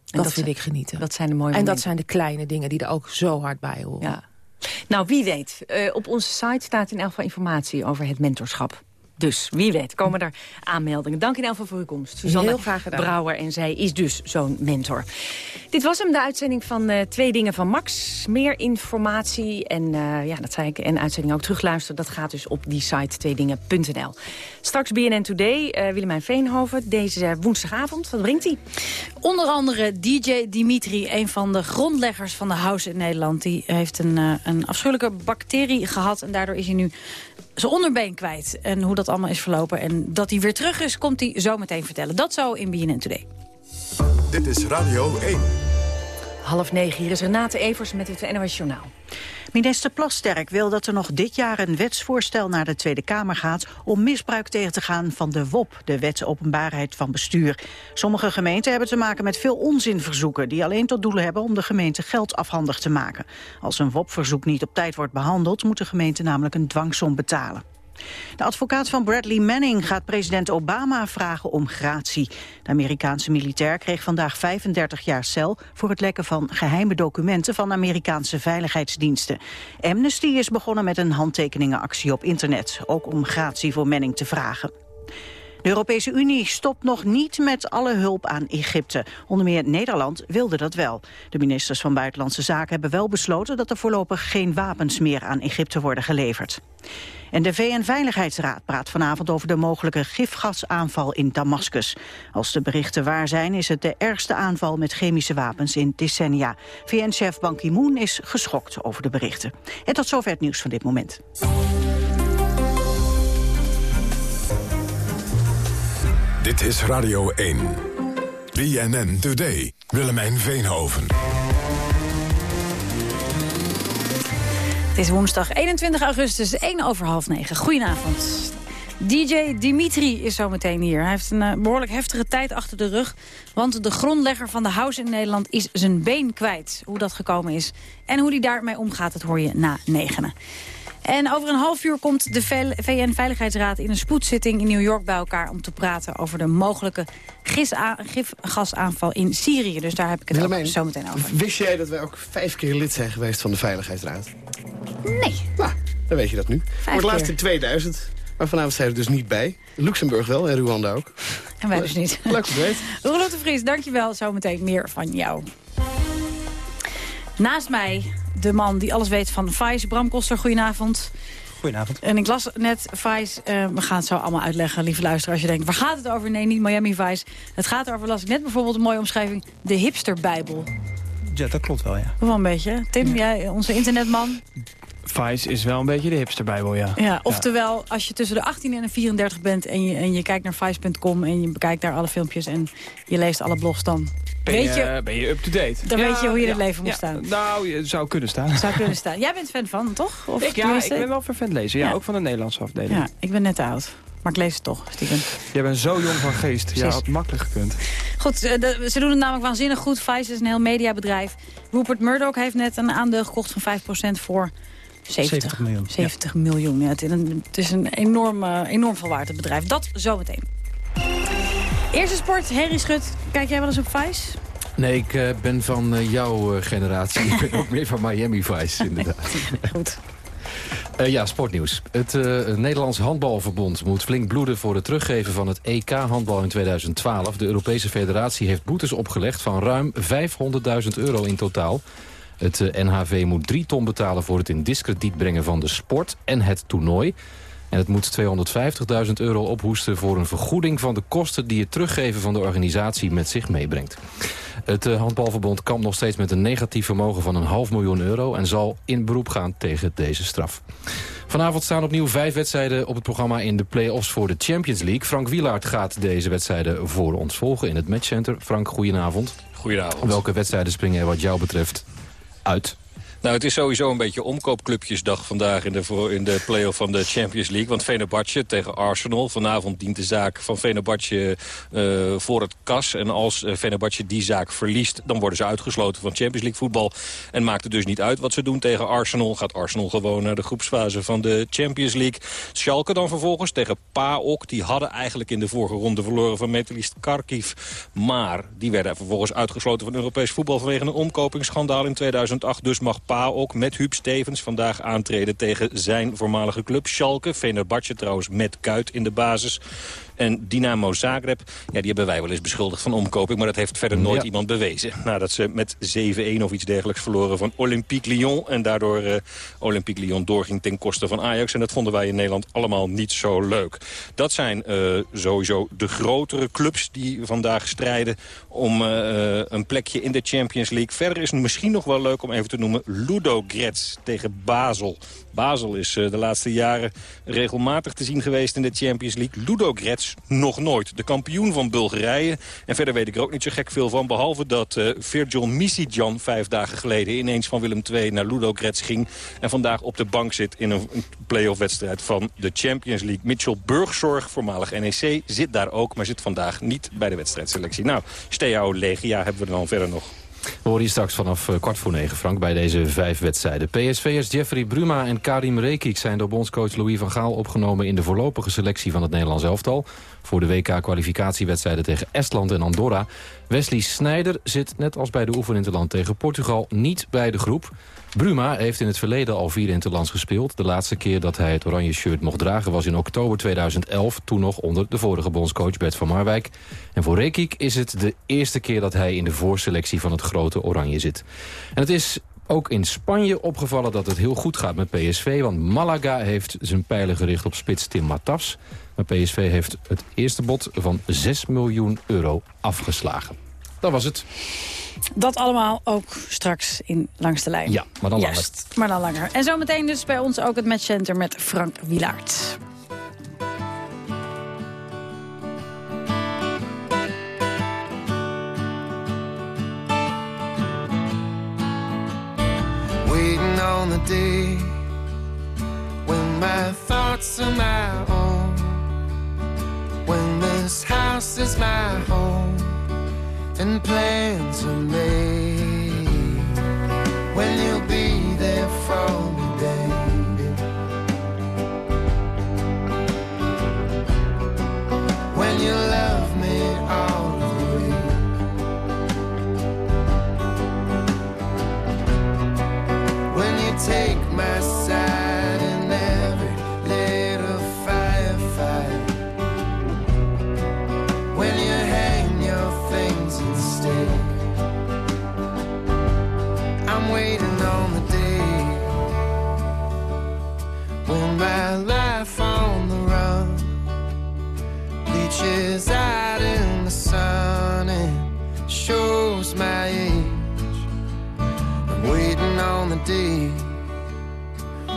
Dat, dat, vind ik genieten. Dat zijn de mooie En momenten. dat zijn de kleine dingen die er ook zo hard bij horen. Ja. Nou, wie weet. Uh, op onze site staat in elk geval informatie over het mentorschap. Dus wie weet komen er aanmeldingen. Dank in elk geval voor uw komst. Suzanne Heel graag gedaan. Brouwer en zij is dus zo'n mentor. Dit was hem, de uitzending van uh, Twee Dingen van Max. Meer informatie en, uh, ja, dat zei ik, en uitzending ook terugluisteren. Dat gaat dus op die site tweedingen.nl. Straks BNN Today, uh, Willemijn Veenhoven. Deze woensdagavond, wat brengt hij? Onder andere DJ Dimitri, een van de grondleggers van de house in Nederland. Die heeft een, een afschuwelijke bacterie gehad en daardoor is hij nu zijn onderbeen kwijt. En hoe dat allemaal is verlopen. En dat hij weer terug is, komt hij zo meteen vertellen. Dat zo in BNN Today. Dit is Radio 1. Half negen, hier is Renate Evers met het NOS Journaal. Minister Plasterk wil dat er nog dit jaar een wetsvoorstel naar de Tweede Kamer gaat om misbruik tegen te gaan van de WOP, de Wet Openbaarheid van Bestuur. Sommige gemeenten hebben te maken met veel onzinverzoeken die alleen tot doel hebben om de gemeente geld afhandig te maken. Als een WOP-verzoek niet op tijd wordt behandeld, moet de gemeente namelijk een dwangsom betalen. De advocaat van Bradley Manning gaat president Obama vragen om gratie. De Amerikaanse militair kreeg vandaag 35 jaar cel... voor het lekken van geheime documenten van Amerikaanse veiligheidsdiensten. Amnesty is begonnen met een handtekeningenactie op internet... ook om gratie voor Manning te vragen. De Europese Unie stopt nog niet met alle hulp aan Egypte. Onder meer Nederland wilde dat wel. De ministers van Buitenlandse Zaken hebben wel besloten... dat er voorlopig geen wapens meer aan Egypte worden geleverd. En de VN-veiligheidsraad praat vanavond over de mogelijke gifgasaanval in Damascus. Als de berichten waar zijn, is het de ergste aanval met chemische wapens in decennia. VN-chef Ban Ki-moon is geschokt over de berichten. En tot zover het nieuws van dit moment. Dit is Radio 1. BNN Today. Willemijn Veenhoven. Het is woensdag 21 augustus, 1 over half 9. Goedenavond. DJ Dimitri is zo meteen hier. Hij heeft een uh, behoorlijk heftige tijd achter de rug. Want de grondlegger van de house in Nederland is zijn been kwijt. Hoe dat gekomen is en hoe hij daarmee omgaat, dat hoor je na negenen. En over een half uur komt de VN-veiligheidsraad in een spoedzitting in New York bij elkaar... om te praten over de mogelijke gifgasaanval in Syrië. Dus daar heb ik het ook zo meteen over. Wist jij dat wij ook vijf keer lid zijn geweest van de Veiligheidsraad? Nee. Nou, dan weet je dat nu. Voor het laatst in 2000. Maar vanavond zijn we er dus niet bij. Luxemburg wel en Rwanda ook. En wij dus niet. Leuk weet. Roelof de Vries, dankjewel. Zometeen meer van jou. Naast mij de man die alles weet van Vice. Bram Koster, goedenavond. Goedenavond. En ik las net Vice, uh, we gaan het zo allemaal uitleggen, lieve luisteraar. Als je denkt, waar gaat het over? Nee, niet Miami Vice. Het gaat erover, las ik net bijvoorbeeld een mooie omschrijving, de hipsterbijbel. Ja, dat klopt wel, ja. Wel een beetje. Tim, jij, onze internetman. Vice is wel een beetje de hipsterbijbel, ja. Ja, oftewel, als je tussen de 18 en de 34 bent... en je, en je kijkt naar Vice.com en je bekijkt daar alle filmpjes... en je leest alle blogs, dan ben weet je, ben je up-to-date. Dan weet je hoe je in het leven moet staan. Nou, je zou kunnen staan. Zou kunnen staan. Jij bent fan van, toch? Of ik, ja, ik ben wel voor fan lezen. Ja, ook van de Nederlandse afdeling. Ja, ik ben net oud. Maar ik lees het toch, stiekem. Jij bent zo jong van geest. Ja, had makkelijk gekund. Goed, eh, ze doen het namelijk waanzinnig goed. Vice is een heel mediabedrijf. Rupert Murdoch heeft net een aandeel gekocht van 5% voor 70, 70 miljoen. 70 miljoen. Ja, het, is een enorm, uh, enorm bedrijf. Dat zometeen. Eerste sport, Henry Schut. Kijk jij wel eens op Vice? Nee, ik uh, ben van uh, jouw generatie. ik ben ook meer van Miami Vice, inderdaad. [laughs] Goed. Uh, ja, sportnieuws. Het Nederlands Handbalverbond moet flink bloeden voor het teruggeven van het EK-handbal in 2012. De Europese federatie heeft boetes opgelegd van ruim 500.000 euro in totaal. Het NHV moet 3 ton betalen voor het in discrediet brengen van de sport en het toernooi. En het moet 250.000 euro ophoesten voor een vergoeding van de kosten... die het teruggeven van de organisatie met zich meebrengt. Het uh, Handbalverbond kampt nog steeds met een negatief vermogen van een half miljoen euro... en zal in beroep gaan tegen deze straf. Vanavond staan opnieuw vijf wedstrijden op het programma in de play-offs voor de Champions League. Frank Wielaert gaat deze wedstrijden voor ons volgen in het matchcenter. Frank, goedenavond. Goedenavond. Welke wedstrijden springen er wat jou betreft uit? Nou, het is sowieso een beetje omkoopclubjesdag vandaag in de, in de play-off van de Champions League. Want Fenerbahce tegen Arsenal. Vanavond dient de zaak van Fenerbahce uh, voor het kas. En als uh, Fenerbahce die zaak verliest, dan worden ze uitgesloten van Champions League voetbal. En maakt het dus niet uit wat ze doen tegen Arsenal. Gaat Arsenal gewoon naar de groepsfase van de Champions League. Schalke dan vervolgens tegen PAOK. Die hadden eigenlijk in de vorige ronde verloren van metalist Kharkiv. Maar die werden vervolgens uitgesloten van Europees voetbal vanwege een omkopingsschandaal in 2008. Dus mag PAOK ook met Huub Stevens vandaag aantreden tegen zijn voormalige club Schalke. Fenerbahce trouwens met Kuit in de basis. En Dynamo Zagreb, ja, die hebben wij wel eens beschuldigd van omkoping... maar dat heeft verder nooit iemand bewezen. Nadat ze met 7-1 of iets dergelijks verloren van Olympique Lyon... en daardoor uh, Olympique Lyon doorging ten koste van Ajax. En dat vonden wij in Nederland allemaal niet zo leuk. Dat zijn uh, sowieso de grotere clubs die vandaag strijden... om uh, een plekje in de Champions League. Verder is het misschien nog wel leuk om even te noemen... Ludo Gretz tegen Basel. Basel is de laatste jaren regelmatig te zien geweest in de Champions League. Ludo Grets nog nooit. De kampioen van Bulgarije. En verder weet ik er ook niet zo gek veel van. Behalve dat uh, Virgil Misijan vijf dagen geleden ineens van Willem II naar Ludo Grets ging. En vandaag op de bank zit in een, een play-off wedstrijd van de Champions League. Mitchell Burgzorg, voormalig NEC, zit daar ook. Maar zit vandaag niet bij de wedstrijdselectie. Nou, Steaua Legia hebben we dan verder nog. We horen straks vanaf eh, kwart voor negen, Frank, bij deze vijf wedstrijden. PSV'ers Jeffrey Bruma en Karim Rekik zijn door bondscoach Louis van Gaal opgenomen... in de voorlopige selectie van het Nederlands elftal. Voor de WK-kwalificatiewedstrijden tegen Estland en Andorra. Wesley Sneijder zit, net als bij de oefeninterland tegen Portugal, niet bij de groep. Bruma heeft in het verleden al vier interlands gespeeld. De laatste keer dat hij het oranje shirt mocht dragen was in oktober 2011. Toen nog onder de vorige bondscoach Bert van Marwijk. En voor Rekik is het de eerste keer dat hij in de voorselectie van het grote oranje zit. En het is ook in Spanje opgevallen dat het heel goed gaat met PSV. Want Malaga heeft zijn pijlen gericht op spits Tim Matas. Maar PSV heeft het eerste bod van 6 miljoen euro afgeslagen. Dat was het. Dat allemaal ook straks in Langs de Lijn. Ja, maar dan langer. maar dan langer. En zometeen dus bij ons ook het matchcenter met Frank Wilaert. Waiting on the day When my thoughts are my own When this house is my home and plans are made. When you'll be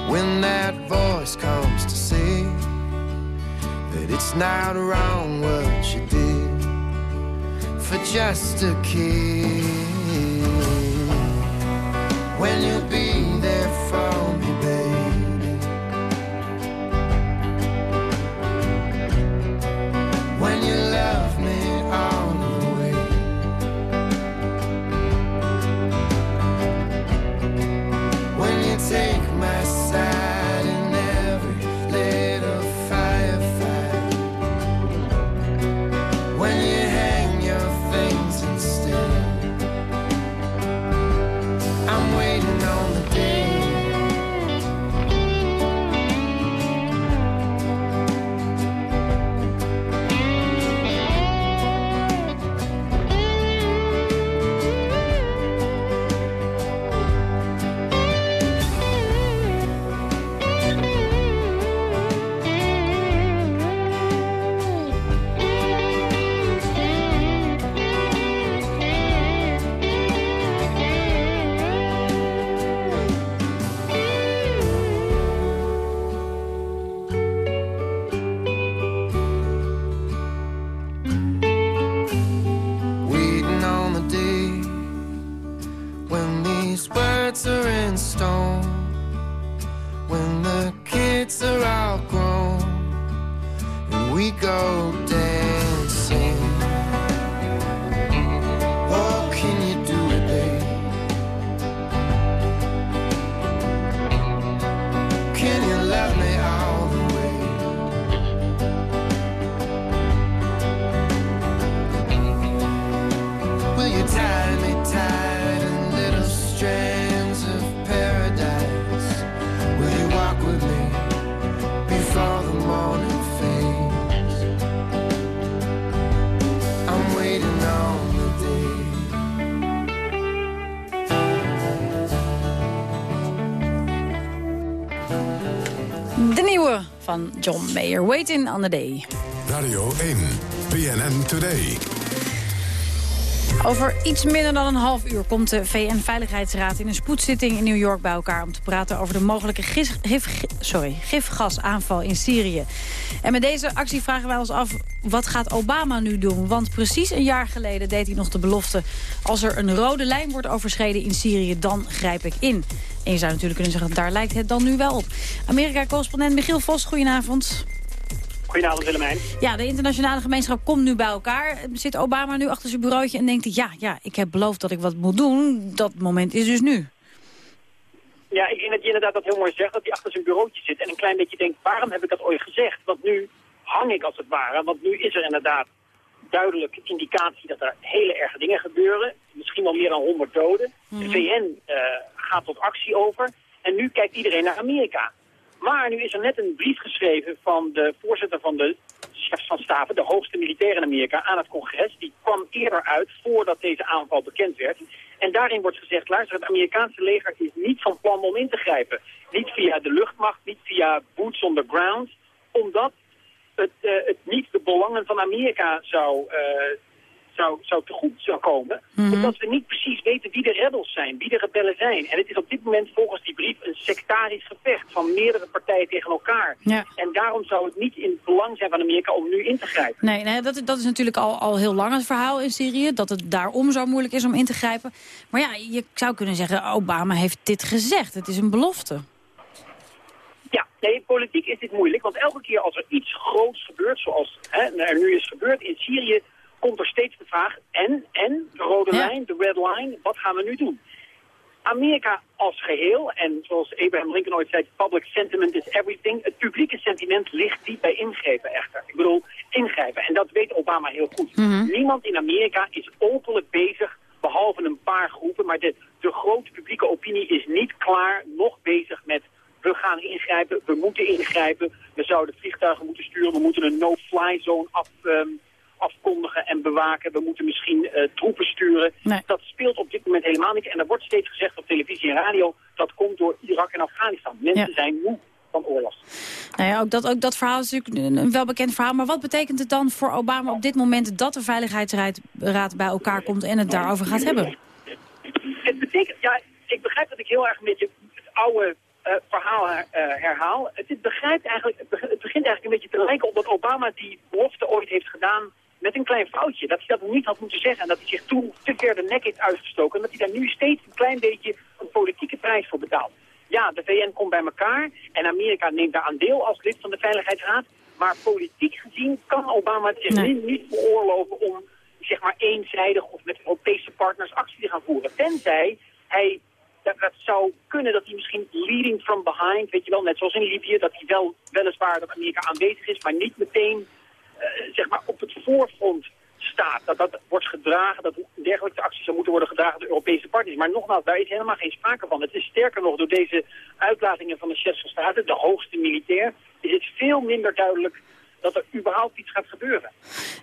when that voice comes to say that it's not wrong what you did for just a kid. When you'll be there for van John Mayer, Waiting on the Day. Radio 1, BNN Today. Over iets minder dan een half uur komt de VN-veiligheidsraad in een spoedzitting in New York bij elkaar om te praten over de mogelijke gif, gif, sorry, gifgasaanval in Syrië. En met deze actie vragen wij ons af, wat gaat Obama nu doen? Want precies een jaar geleden deed hij nog de belofte, als er een rode lijn wordt overschreden in Syrië, dan grijp ik in. En je zou natuurlijk kunnen zeggen, daar lijkt het dan nu wel op. Amerika-correspondent Michiel Vos, goedenavond. Goedenavond Willemijn. Ja, de internationale gemeenschap komt nu bij elkaar. Zit Obama nu achter zijn bureautje en denkt... ja, ja, ik heb beloofd dat ik wat moet doen. Dat moment is dus nu. Ja, ik denk dat je inderdaad dat heel mooi zegt, dat hij achter zijn bureautje zit... en een klein beetje denkt, waarom heb ik dat ooit gezegd? Want nu hang ik als het ware, want nu is er inderdaad duidelijk indicatie dat er hele erge dingen gebeuren. Misschien wel meer dan 100 doden. De Mhm. VN eh, gaat tot actie over. En nu kijkt iedereen naar Amerika. Maar nu is er net een brief geschreven van de voorzitter van de chefs van staven, de hoogste militair in Amerika, aan het congres. Die kwam eerder uit voordat deze aanval bekend werd. En daarin wordt gezegd, luister, het Amerikaanse leger is niet van plan om in te grijpen. Niet via de luchtmacht, niet via boots on the ground, omdat het, eh, het niet de belangen van Amerika zou, eh, zou, zou te goed zou komen. Omdat we niet precies weten wie de rebels zijn, wie de rebellen zijn. En het is op dit moment volgens die brief een sectarisch gevecht van meerdere partijen tegen elkaar. Ja. En daarom zou het niet in het belang zijn van Amerika om nu in te grijpen. Nee, nee dat, dat is natuurlijk al, al heel lang het verhaal in Syrië. Dat het daarom zo moeilijk is om in te grijpen. Maar ja, je zou kunnen zeggen, Obama heeft dit gezegd. Het is een belofte. Ja, nee, politiek is dit moeilijk, want elke keer als er iets groots gebeurt, zoals hè, er nu is gebeurd in Syrië, komt er steeds de vraag, en, en, de rode lijn, de red line, wat gaan we nu doen? Amerika als geheel, en zoals Abraham Lincoln ooit zei, public sentiment is everything. Het publieke sentiment ligt niet bij ingrepen echter. Ik bedoel, ingrijpen. En dat weet Obama heel goed. Niemand in Amerika is openlijk bezig, behalve een paar groepen. Maar de, de grote publieke opinie is niet klaar, nog bezig met... We gaan ingrijpen, we moeten ingrijpen. We zouden vliegtuigen moeten sturen, we moeten een no-fly zone af, ehm, afkondigen en bewaken. We moeten misschien eh, troepen sturen. Dat speelt op dit moment helemaal niet. En er wordt steeds gezegd op televisie en radio... dat komt door Irak en Afghanistan. Mensen Ja. zijn moe van oorlog. Nou ja, ook dat, ook dat verhaal is natuurlijk een- welbekend verhaal. Maar wat betekent het dan voor Obama op dit moment... dat de Veiligheidsraad raad bij elkaar komt en het daarover gaat hebben? Het betekent, ja, ik begrijp dat ik heel erg een beetje het oude eh, verhaal her- eh, herhaal. Het, begrijpt eigenlijk, het beg- het begint eigenlijk een beetje te lijken op dat Obama die belofte ooit heeft gedaan met een klein foutje. Dat hij dat niet had moeten zeggen en dat hij zich toen te ver de nek heeft uitgestoken. En dat hij daar nu steeds een klein beetje een politieke prijs voor betaalt. Ja, de VN komt bij elkaar en Amerika neemt daar aan deel als lid van de Veiligheidsraad. Maar politiek gezien kan Obama het zich niet, niet veroorloven om zeg maar eenzijdig of met Europese partners actie te gaan voeren. Tenzij hij, dat, dat zou kunnen dat hij misschien leading from behind, weet je wel, net zoals in Libië, dat hij wel weliswaar dat Amerika aanwezig is, maar niet meteen zeg maar op het voorfront staat. Dat dat wordt gedragen, dat dergelijke acties zou moeten worden gedragen door Europese partners. Maar nogmaals, daar is helemaal geen sprake van. Het is sterker nog, door deze uitlatingen van de chefs van staten, de hoogste militair, is het veel minder duidelijk dat er überhaupt iets gaat gebeuren.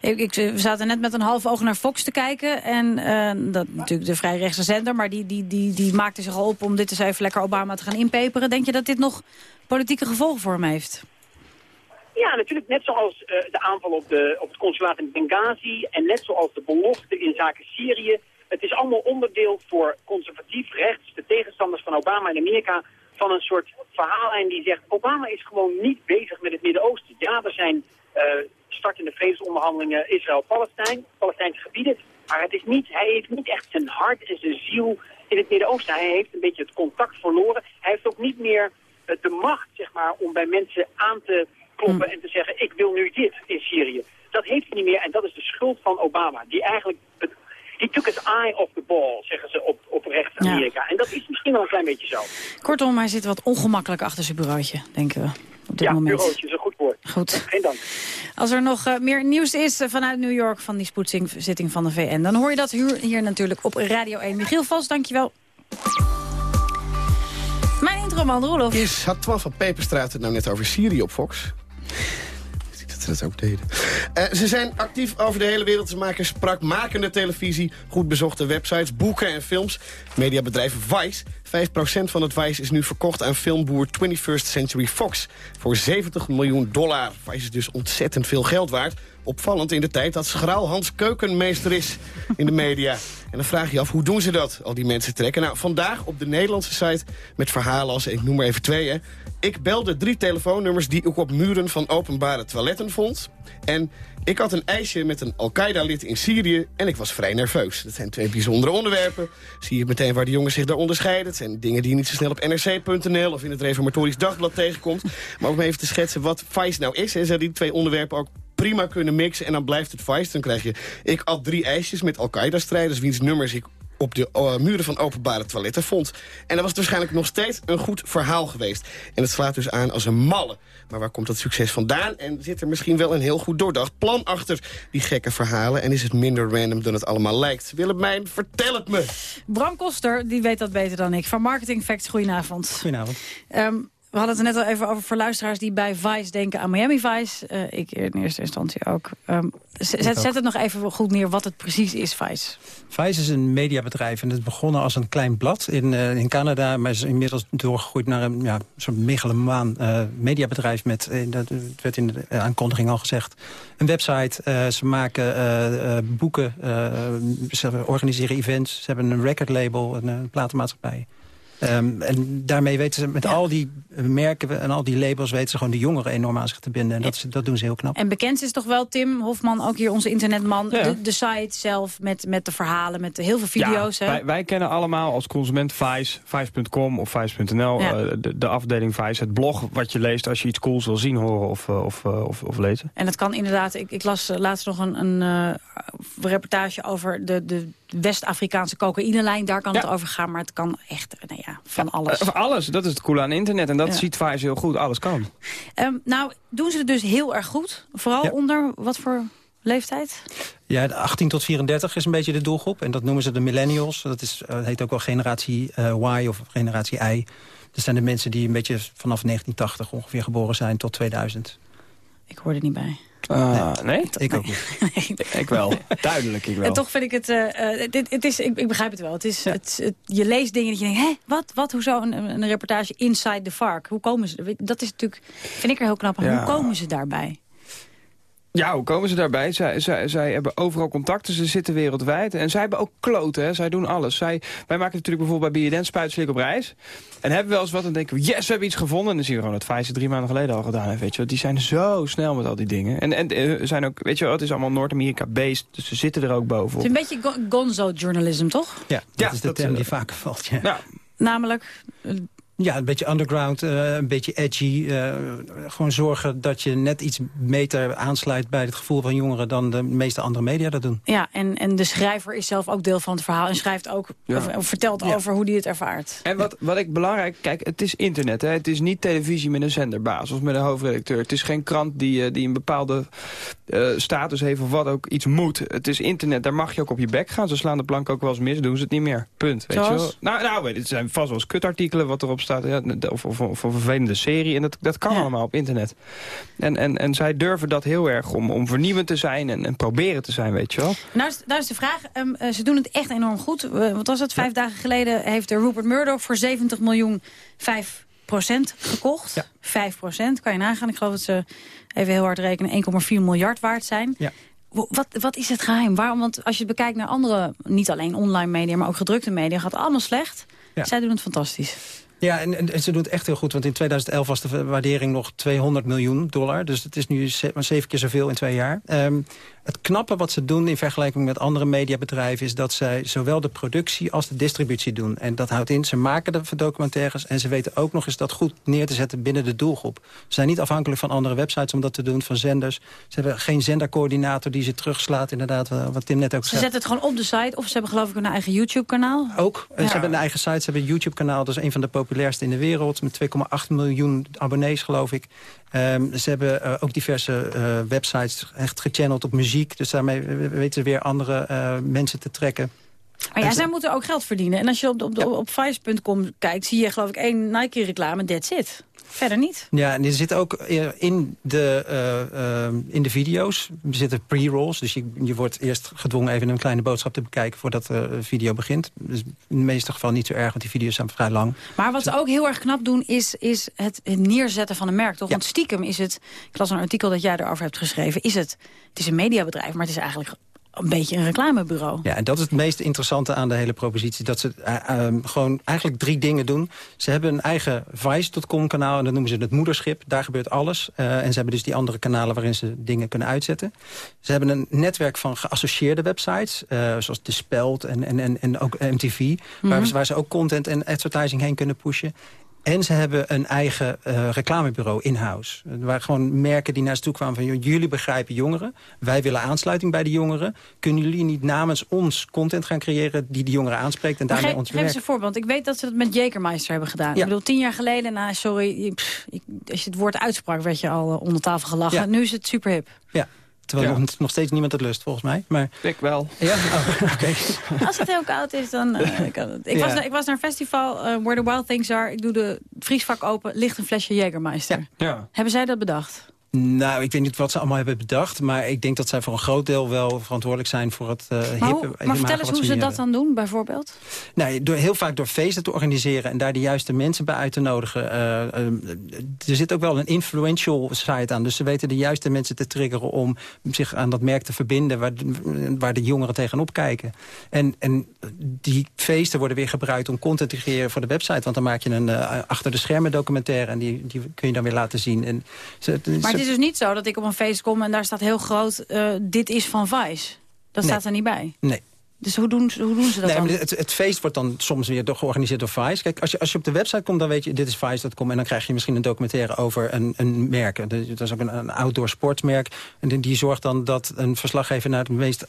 Ik, ik, we zaten net met een half oog naar Fox te kijken. En eh, dat natuurlijk de vrij rechtse zender. Maar die, die, die, die maakte zich al op om dit eens even lekker Obama te gaan inpeperen. Denk je dat dit nog politieke gevolgen voor hem heeft? Ja, natuurlijk net zoals eh, de aanval op, de, op het consulaat in Benghazi en net zoals de belofte in zaken Syrië. Het is allemaal onderdeel voor conservatief rechts, de tegenstanders van Obama in Amerika, van een soort verhaallijn die zegt Obama is gewoon niet bezig met het Midden-Oosten. Ja, er zijn eh, startende vredesonderhandelingen Israël-Palestijn, Palestijnse gebieden, maar het is niet, hij heeft niet echt zijn hart en zijn ziel in het Midden-Oosten. Hij heeft een beetje het contact verloren. Hij heeft ook niet meer de macht, zeg maar, om bij mensen aan te kloppen en te zeggen, ik wil nu dit in Syrië. Dat heeft hij niet meer en dat is de schuld van Obama. Die eigenlijk, het, he took his eye off the ball, zeggen ze op, op rechts Amerika. En dat is misschien wel een klein beetje zo. Kortom, hij zit wat ongemakkelijk achter zijn bureautje, denken we. Op dit ja, moment. bureautje is een goed woord. Goed. Geen dank. Als er nog eh, meer nieuws is eh, vanuit New York van die spoedzitting van de VN... dan hoor je dat hier, hier natuurlijk op Radio 1. Michiel Vos, dankjewel. Mijn introman, Roelof. Is, had Twan van Peperstraat het nou net over Syrië op Fox? Ze dat ook deden. Uh, ze zijn actief over de hele wereld. Ze maken spraakmakende televisie, goed bezochte websites, boeken en films. Mediabedrijf Vice. 5% van het Vice is nu verkocht aan filmboer 21st Century Fox. Voor 70 miljoen dollar. Vice is dus ontzettend veel geld waard. Opvallend in de tijd dat Schraal Hans keukenmeester is in de media. En dan vraag je af, hoe doen ze dat, al die mensen trekken? Nou, vandaag op de Nederlandse site met verhalen als, ik noem maar even twee... Hè. Ik belde drie telefoonnummers die ik op muren van openbare toiletten vond. En ik had een ijsje met een Al-Qaeda-lid in Syrië en ik was vrij nerveus. Dat zijn twee bijzondere onderwerpen. Zie je meteen waar de jongens zich daar onderscheiden. Het zijn dingen die je niet zo snel op nrc.nl of in het Reformatorisch Dagblad tegenkomt. Maar om even te schetsen wat Vice nou is... en ze die twee onderwerpen ook prima kunnen mixen en dan blijft het Vice. Dan krijg je, ik at drie ijsjes met Al-Qaeda-strijders... wiens nummers ik op de uh, muren van openbare toiletten vond. En dat was waarschijnlijk nog steeds een goed verhaal geweest. En het slaat dus aan als een malle. Maar waar komt dat succes vandaan? En zit er misschien wel een heel goed doordacht plan achter die gekke verhalen? En is het minder random dan het allemaal lijkt? Willemijn, vertel het me! Bram Koster, die weet dat beter dan ik. Van Marketing Facts, goedenavond. Goedenavond. Um, we hadden het net al even over voor luisteraars die bij Vice denken aan Miami Vice. Uh, ik in eerste instantie ook. Um, zet, zet, het nog even goed neer wat het precies is, Vice. Vice is een mediabedrijf en het is begonnen als een klein blad in, uh, in Canada... maar is inmiddels doorgegroeid naar een ja, soort megalomaan uh, mediabedrijf... met, dat werd in de aankondiging al gezegd, een website. ze maken boeken, ze organiseren events, ze hebben een recordlabel, een platenmaatschappij... Um, en daarmee weten ze met al die merken en al die labels... weten ze gewoon de jongeren enorm aan zich te binden. En dat, dat doen ze heel knap. En bekend is toch wel Tim Hofman, ook hier onze internetman... De, de, site zelf met, met de verhalen, met de, heel veel video's. Ja, wij, wij, kennen allemaal als consument Vice, Vice.com of Vice.nl... Ja. Uh, de, de, afdeling Vice, het blog wat je leest... als je iets cools wil zien, horen of, uh, of, uh, of, of, lezen. En dat kan inderdaad... Ik, ik las laatst nog een, een reportage over de... de West-Afrikaanse cocaïnelijn, daar kan het over gaan. Maar het kan echt, nou ja, van alles. Van alles, dat is het coole aan internet. En dat ziet Vice heel goed, alles kan. Um, nou, doen ze het dus heel erg goed. Vooral onder wat voor leeftijd? Ja, 18 tot 34 is een beetje de doelgroep. En dat noemen ze de millennials. Dat is, uh, heet ook wel generatie uh, Y of generatie I. Dat zijn de mensen die een beetje vanaf 1980 ongeveer geboren zijn tot 2000. Ik hoor er niet bij. Uh, nee? Ik ook niet. [laughs] ik wel. Duidelijk, ik wel. En toch vind ik het... Uh, dit, het is, ik, ik, begrijp het wel. Het is, het, je leest dingen dat je denkt... Hé, wat? Wat? Hoezo een, een reportage Inside the Fark? Hoe komen ze... Dat is natuurlijk... Vind ik er heel knap. Ja. Hoe komen ze daarbij? Ja, hoe komen ze daarbij? Zij, zij, zij hebben overal contacten, ze zitten wereldwijd. En zij hebben ook kloten, hè? zij doen alles. Zij, wij maken natuurlijk bijvoorbeeld bij BNN spuitslik op reis. En hebben we wel eens wat, en denken we, yes, we hebben iets gevonden. En dan zien we gewoon dat Pfizer drie maanden geleden al gedaan heeft. Weet je, die zijn zo snel met al die dingen. En, en uh, zijn ook, weet je wel, het is allemaal Noord-Amerika-based. Dus ze zitten er ook bovenop. Het is een beetje gonzo-journalism, toch? Ja, dat ja, is de term die vaker valt. Ja. ja. Namelijk, ja, een beetje underground, uh, een beetje edgy. Uh, gewoon zorgen dat je net iets beter aansluit bij het gevoel van jongeren... dan de meeste andere media dat doen. Ja, en, en de schrijver is zelf ook deel van het verhaal... en schrijft ook, ja. of, of, vertelt ja. over hoe hij het ervaart. En wat, wat ik belangrijk... Kijk, het is internet, hè. Het is niet televisie met een zenderbaas of met een hoofdredacteur. Het is geen krant die, die een bepaalde uh, status heeft of wat ook iets moet. Het is internet, daar mag je ook op je bek gaan. Ze slaan de plank ook wel eens mis, doen ze het niet meer. Punt. Weet je wel? Nou, nou, het zijn vast wel eens kutartikelen wat erop staat. Ja, of, of, of, een vervelende serie. En dat, dat kan ja. allemaal op internet. En, en, en zij durven dat heel erg om, om vernieuwend te zijn en, en proberen te zijn, weet je wel. Nou is, nou is de vraag, um, uh, ze doen het echt enorm goed. Uh, wat was het, vijf ja. dagen geleden heeft Rupert Murdoch voor 70 miljoen 5 procent gekocht. Ja. 5 procent, kan je nagaan. Ik geloof dat ze, even heel hard rekenen, 1,4 miljard waard zijn. Ja. Wat, wat is het geheim? Waarom? Want als je bekijkt naar andere, niet alleen online media... maar ook gedrukte media, gaat het allemaal slecht. Ja. Zij doen het fantastisch. Ja, en, en, ze doet echt heel goed. Want in 2011 was de waardering nog 200 miljoen dollar. Dus het is nu zeven keer zoveel in twee jaar. Um, het knappe wat ze doen in vergelijking met andere mediabedrijven... is dat zij zowel de productie als de distributie doen. En dat houdt in, ze maken de documentaires... en ze weten ook nog eens dat goed neer te zetten binnen de doelgroep. Ze zijn niet afhankelijk van andere websites om dat te doen, van zenders. Ze hebben geen zendercoördinator die ze terugslaat, inderdaad, wat Tim net ook ze zei. Ze zetten het gewoon op de site, of ze hebben geloof ik een eigen YouTube-kanaal. Ook. Ja. Ze hebben een eigen site, ze hebben een YouTube-kanaal. Dat is een van de populairste in de wereld, met 2,8 miljoen abonnees, geloof ik. Um, ze hebben uh, ook diverse uh, websites echt gechanneld op muziek. Dus daarmee weten ze weer andere uh, mensen te trekken. Maar ja, zij moeten ook geld verdienen. En als je op, op, op, op Vice.com kijkt, zie je geloof ik één Nike-reclame, that's it. Verder niet. Ja, en er zit ook eh, in de, uh, uh, in de video's er zitten pre-rolls. Dus je, je wordt eerst gedwongen even een kleine boodschap te bekijken... voordat de video begint. Dus in de meeste gevallen niet zo erg, want die video's zijn vrij lang. Maar wat ze ook heel erg knap doen, is, is het, neerzetten van een merk. Toch? Want stiekem is het, ik las een artikel dat jij erover hebt geschreven... is het, het is een mediabedrijf, maar het is eigenlijk een beetje een reclamebureau. Ja, en dat is het meest interessante aan de hele propositie. Dat ze uh, gewoon eigenlijk drie dingen doen. Ze hebben een eigen Vice.com kanaal en dat noemen ze het moederschip. Daar gebeurt alles. Uh, en ze hebben dus die andere kanalen waarin ze dingen kunnen uitzetten. Ze hebben een netwerk van geassocieerde websites. Uh, zoals De Speld en, en, en, en ook MTV. Mm -hmm. waar, waar ze ook content en advertising heen kunnen pushen. En ze hebben een eigen uh, reclamebureau in-house. Waar gewoon merken die naar ze toe kwamen van... jullie begrijpen jongeren, wij willen aansluiting bij de jongeren. Kunnen jullie niet namens ons content gaan creëren... die de jongeren aanspreekt en daarmee ons Geef eens een voorbeeld. Ik weet dat ze dat met Jägermeister hebben gedaan. Ja. Ik bedoel, tien jaar geleden, nou, sorry... Pff, ik, als je het woord uitsprak, werd je al uh, onder tafel gelachen. Ja. Nu is het super hip. Ja. Terwijl ja. nog, nog steeds niemand het lust, volgens mij. Maar... Ik wel. Ja? Oh, [laughs] okay. Als het heel koud is, dan uh, kan het. Ik, ja. was naar, ik was naar een festival, uh, Where the Wild Things Are. Ik doe de vriesvak open, ligt een flesje Jägermeister. Ja. Hebben zij dat bedacht? Nou, ik weet niet wat ze allemaal hebben bedacht. Maar ik denk dat zij voor een groot deel wel verantwoordelijk zijn voor het uh, maar hippe. Hoe, maar vertel eens hoe ze hebben. dat dan doen, bijvoorbeeld? Nou, door, heel vaak door feesten te organiseren en daar de juiste mensen bij uit te nodigen. Uh, uh, er zit ook wel een influential site aan. Dus ze weten de juiste mensen te triggeren om zich aan dat merk te verbinden... waar, waar de jongeren tegenop kijken. En, en die feesten worden weer gebruikt om content te creëren voor de website. Want dan maak je een achter de schermen documentaire en die, die kun je dan weer laten zien. En ze, maar is dus niet zo dat ik op een feest kom en daar staat heel groot... Uh, dit is van Vice. Dat nee. staat er niet bij. Nee. Dus hoe doen, hoe doen ze dat nee, dan? Het, het, feest wordt dan soms weer door, georganiseerd door Vice. Kijk, als je, als je op de website komt, dan weet je, dit is Vice.com... en dan krijg je misschien een documentaire over een, een merk. Dat is ook een, een outdoor sportsmerk. En die, die zorgt dan dat een verslaggever... naar de meest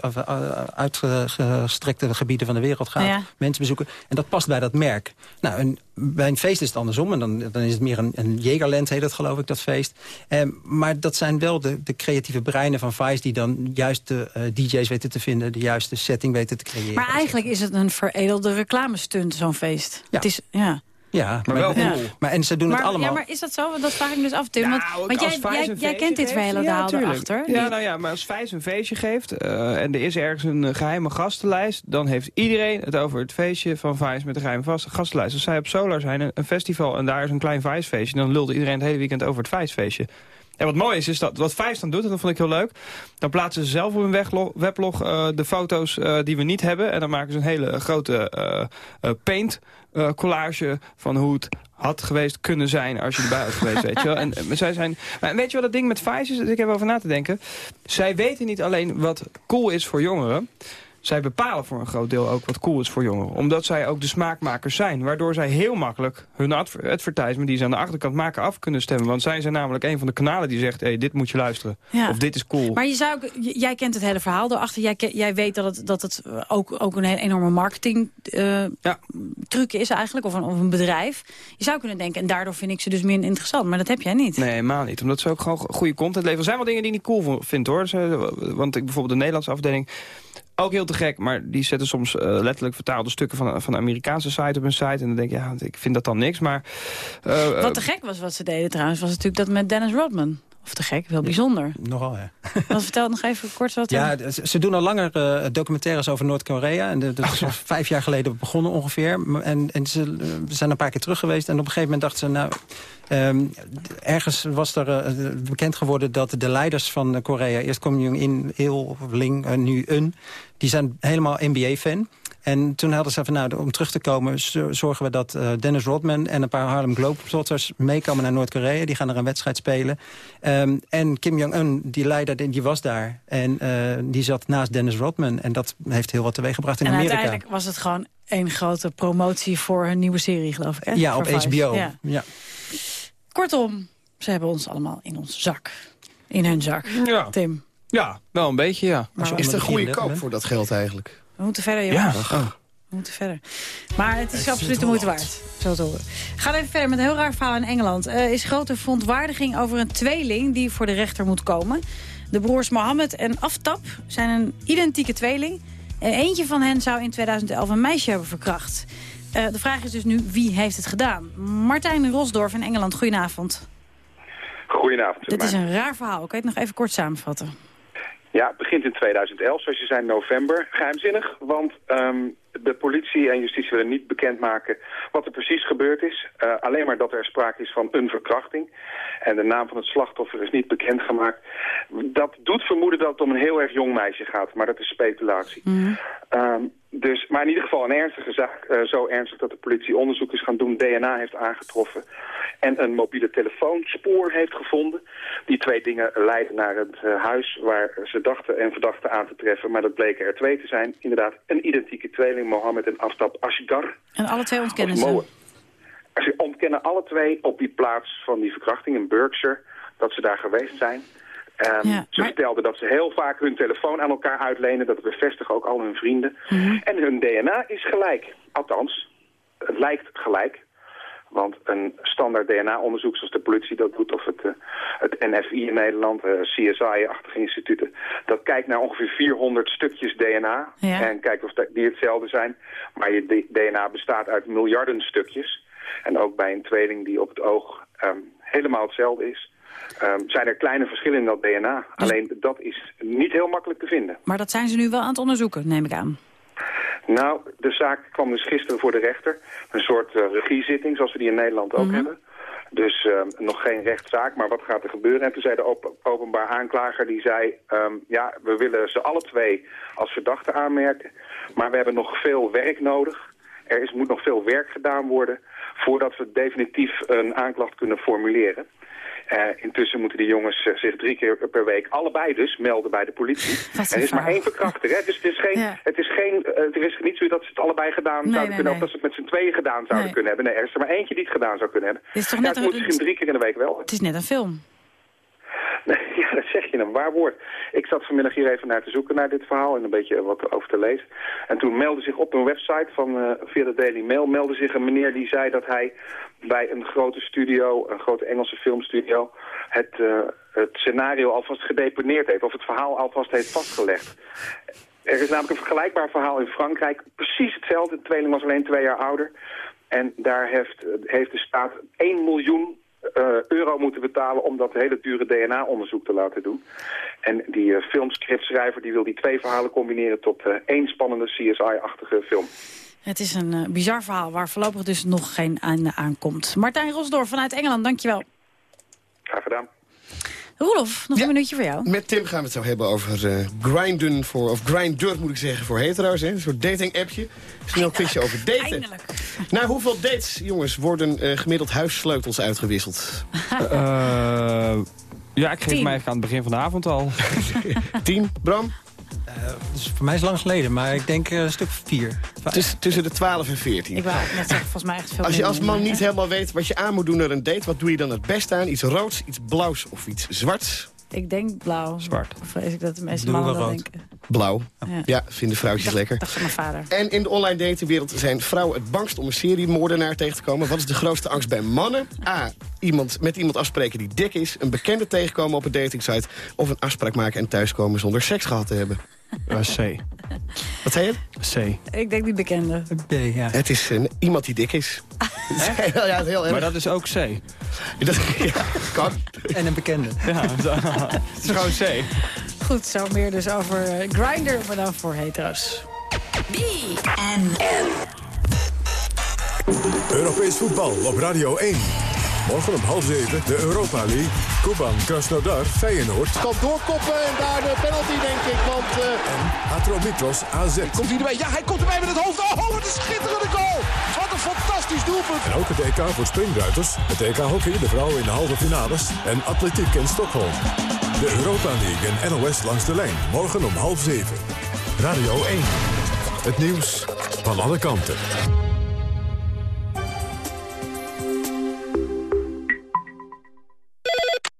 of, uh, uitgestrekte gebieden van de wereld gaat. Ja. Mensen bezoeken. En dat past bij dat merk. Nou, een, bij een feest is het andersom. En dan, dan is het meer een, een Jägerland, heet dat geloof ik, dat feest. Eh, maar dat zijn wel de, de creatieve breinen van Vice... die dan juist de uh, DJ's weten te vinden, de juiste setting weten te creëren. Maar eigenlijk is het een veredelde reclamestunt, zo'n feest. Ja. Het is, ja. Ja, maar wel cool. Ja. Maar, en ze doen maar, het allemaal. Ja, maar is dat zo? Dat vraag ik dus af, Tim. Nou, want want jij, jij, jij kent dit hele verhaal ja, erachter. Ja, nou ja, maar als Vijs een feestje geeft... Uh, en er is ergens een geheime gastenlijst... dan heeft iedereen het over het feestje van Vijs met de geheime gastenlijst. Als zij op Solar zijn, een, een festival... en daar is een klein Vijsfeestje... dan lult iedereen het hele weekend over het Vijsfeestje. En wat mooi is, is dat wat Vijs dan doet, en dat vond ik heel leuk... dan plaatsen ze zelf op hun weblog, uh, de foto's uh, die we niet hebben... en dan maken ze een hele grote uh, paint collage van hoe het had geweest kunnen zijn als je erbij was geweest, weet je wel. En, en zij zijn, maar weet je wat dat ding met Vice is? Ik heb over na te denken. Zij weten niet alleen wat cool is voor jongeren zij bepalen voor een groot deel ook wat cool is voor jongeren. Omdat zij ook de smaakmakers zijn. Waardoor zij heel makkelijk hun adver advertisement die ze aan de achterkant maken af kunnen stemmen. Want zij zijn namelijk een van de kanalen die zegt... Hey, dit moet je luisteren. Ja. Of dit is cool. Maar je zou ook, jij kent het hele verhaal erachter. Jij, jij weet dat het, dat het ook, ook een enorme marketing uh, ja. truc is eigenlijk. Of een, of een bedrijf. Je zou kunnen denken, en daardoor vind ik ze dus minder interessant. Maar dat heb jij niet. Nee, helemaal niet. Omdat ze ook gewoon goede content leveren. Er zijn wel dingen die ik niet cool vind hoor. Want ik bijvoorbeeld de Nederlandse afdeling... Ook heel te gek, maar die zetten soms uh, letterlijk vertaalde stukken van, van de Amerikaanse site op hun site. En dan denk je, ja, ik vind dat dan niks. Maar, uh, wat te gek was wat ze deden trouwens, was natuurlijk dat met Dennis Rodman. Of te gek, wel bijzonder. Nogal, ja. [laughs] Wat vertel nog even kort wat. Ja, ze doen al langer uh, documentaires over Noord-Korea. En dat is oh, [laughs] vijf jaar geleden begonnen ongeveer. En, en ze uh, zijn een paar keer terug geweest. En op een gegeven moment dachten ze, nou... Um, ergens was er uh, bekend geworden dat de leiders van Korea... eerst Kim Jong-in, Il, Ling, nu Un... die zijn helemaal NBA-fan. En toen hadden ze van, nou, om terug te komen... zorgen we dat uh, Dennis Rodman en een paar Harlem Globetrotters... meekomen naar Noord-Korea. Die gaan er een wedstrijd spelen. Um, en Kim Jong-un, die leider, die was daar. En uh, die zat naast Dennis Rodman. En dat heeft heel wat teweeggebracht in en Amerika. En uiteindelijk was het gewoon één grote promotie... voor hun nieuwe serie, geloof ik. Hè? Ja, op HBO. Ja. ja. Kortom, ze hebben ons allemaal in ons zak. In hun zak, ja. Tim. Ja, wel een beetje, ja. Maar is het een goede koop voor dat geld eigenlijk? We moeten verder, jongens. Ja. Oh. We moeten verder. Maar het is absoluut de moeite waard. Zo te horen. Ga even verder met een heel raar verhaal in Engeland. Er uh, is grote verontwaardiging over een tweeling die voor de rechter moet komen. De broers Mohammed en Aftab zijn een identieke tweeling. En eentje van hen zou in 2011 een meisje hebben verkracht. Uh, de vraag is dus nu, wie heeft het gedaan? Martijn Rosdorf in Engeland, goedenavond. Goedenavond. Dit is een raar verhaal. Kan je het nog even kort samenvatten? Ja, het begint in 2011, zoals je zei, november. Geheimzinnig, want um, de politie en justitie willen niet bekendmaken wat er precies gebeurd is. Uh, alleen maar dat er sprake is van een verkrachting. En de naam van het slachtoffer is niet bekendgemaakt. Dat doet vermoeden dat het om een heel erg jong meisje gaat, maar dat is speculatie. Mm. Um, dus, maar in ieder geval een ernstige zaak. Uh, zo ernstig dat de politie onderzoek is gaan doen, DNA heeft aangetroffen. En een mobiele telefoonspoor heeft gevonden. Die twee dingen leiden naar het uh, huis waar ze dachten en verdachten aan te treffen. Maar dat bleken er twee te zijn. Inderdaad, een identieke tweeling, Mohammed en Aftab Asghar. En alle twee ontkennen ze? Ze ontkennen alle twee op die plaats van die verkrachting in Berkshire... dat ze daar geweest zijn. Um, ja, Ze vertelden dat ze heel vaak hun telefoon aan elkaar uitlenen. Dat bevestigen ook al hun vrienden. Mm -hmm. En hun DNA is gelijk. Althans, het lijkt gelijk. Want een standaard DNA-onderzoek zoals de politie dat doet... of het, uh, het NFI in Nederland, uh, CSI-achtige instituten... dat kijkt naar ongeveer 400 stukjes DNA... Ja. en kijkt of die hetzelfde zijn. Maar je DNA bestaat uit miljarden stukjes. En ook bij een tweeling die op het oog um, helemaal hetzelfde is... Um, zijn er kleine verschillen in dat DNA. Dus... Alleen dat is niet heel makkelijk te vinden. Maar dat zijn ze nu wel aan het onderzoeken, neem ik aan. Nou, de zaak kwam dus gisteren voor de rechter. Een soort uh, regiezitting, zoals we die in Nederland ook mm -hmm. hebben. Dus uh, nog geen rechtszaak, maar wat gaat er gebeuren? En toen zei de op openbaar aanklager, die zei... Um, ja, we willen ze alle twee als verdachten aanmerken... maar we hebben nog veel werk nodig. Er is, moet nog veel werk gedaan worden... voordat we definitief een aanklacht kunnen formuleren. Uh, intussen moeten die jongens uh, zich drie keer per week, allebei dus, melden bij de politie. [laughs] Er is maar één verkrachter, hè? Dus het is, geen, ja. het is, geen, uh, het is niet zo dat ze het allebei gedaan nee, zouden nee, kunnen... Nee. of dat ze het met z'n tweeën gedaan zouden kunnen hebben. Nee, er is er maar eentje die het gedaan zou kunnen hebben. Is toch ja, net het moet misschien drie keer in de week wel. Het is net een film. Nee, een waar woord. Ik zat vanmiddag hier even naar te zoeken naar dit verhaal en een beetje wat over te lezen. En toen meldde zich op een website van uh, via de Daily Mail meldde zich een meneer die zei dat hij bij een grote studio, een grote Engelse filmstudio, het, uh, het scenario alvast gedeponeerd heeft, of het verhaal alvast heeft vastgelegd. Er is namelijk een vergelijkbaar verhaal in Frankrijk, precies hetzelfde. De tweeling was alleen twee jaar ouder. En daar heeft, heeft de staat 1 miljoen euro moeten betalen om dat hele dure DNA-onderzoek te laten doen. En die uh, filmscriptschrijver die wil die twee verhalen combineren tot uh, één spannende CSI-achtige film. Het is een uh, bizar verhaal waar voorlopig dus nog geen einde aan komt. Martijn Rosdorf vanuit Engeland, dankjewel. Graag gedaan. Roelof, nog ja, een minuutje voor jou. Met Tim gaan we het zo hebben over uh, grinden voor, of grinder moet ik zeggen, voor hetero's. Hè? Een soort dating-appje. Snel quizje over daten. Eindelijk. Na hoeveel dates, jongens, worden uh, gemiddeld huissleutels uitgewisseld? uh, [laughs] ja, ik geef mij aan het begin van de avond al. [laughs] Tien, Bram? Uh, dus voor mij is het lang geleden, maar ik denk uh, een stuk vier. Tuss, tussen de 12 en 14. Ik wou net zeggen, volgens mij echt veel Als je als man niet helemaal weet wat je aan moet doen naar een date... wat doe je dan het beste aan? Iets roods, iets blauws of iets zwarts? Ik denk blauw. Zwart. Of vrees ik dat de meeste mannen dat denken. Blauw. Ja, ja vinden vrouwtjes dacht, lekker. Dacht van mijn vader. En in de online datingwereld zijn vrouwen het bangst om een seriemoordenaar tegen te komen. Wat is de grootste angst bij mannen? A. Iemand, met iemand afspreken die dik is. Een bekende tegenkomen op een datingsite. Of een afspraak maken en thuiskomen zonder seks gehad te hebben. Uh, C. [laughs] Wat zei je? C. Ik denk die bekende. B, ja. Het is uh, iemand die dik is. [laughs] ja, heel erg. Maar dat is ook C. Dat, [laughs] ja, kan. En een bekende. Ja, het is gewoon C. Goed, zo meer dus over Grindr, maar dan voor hetero's. BNN. Europees voetbal op Radio 1. Morgen om half zeven de Europa League. Kuban Krasnodar, Feyenoord. Kan doorkoppen en daar de penalty denk ik. Want, uh... En Atromitros AZ. Komt hij erbij? Ja, hij komt erbij met het hoofd. Oh, wat een schitterende goal. Wat een fantastisch doelpunt. En ook het EK voor springruiters. Het EK hockey, de vrouwen in de halve finales. En atletiek in Stockholm. De Europa League en NOS langs de lijn. Morgen om half zeven. Radio 1. Het nieuws van alle kanten.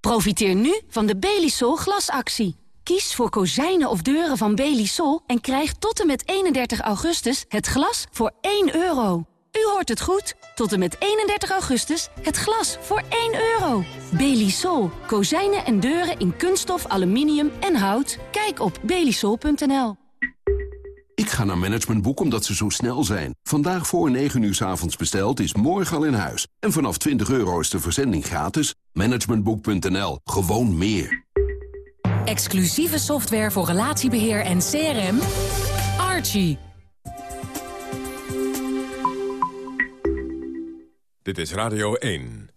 Profiteer nu van de Belisol glasactie. Kies voor kozijnen of deuren van Belisol en krijg tot en met 31 augustus het glas voor 1 euro. U hoort het goed. Tot en met 31 augustus het glas voor 1 euro. Belisol. Kozijnen en deuren in kunststof, aluminium en hout. Kijk op belisol.nl. Ik ga naar Managementboek omdat ze zo snel zijn. Vandaag voor 9 uur s avonds besteld is morgen al in huis. En vanaf 20 euro is de verzending gratis. Managementboek.nl. Gewoon meer. Exclusieve software voor relatiebeheer en CRM. Archie. Dit is Radio 1.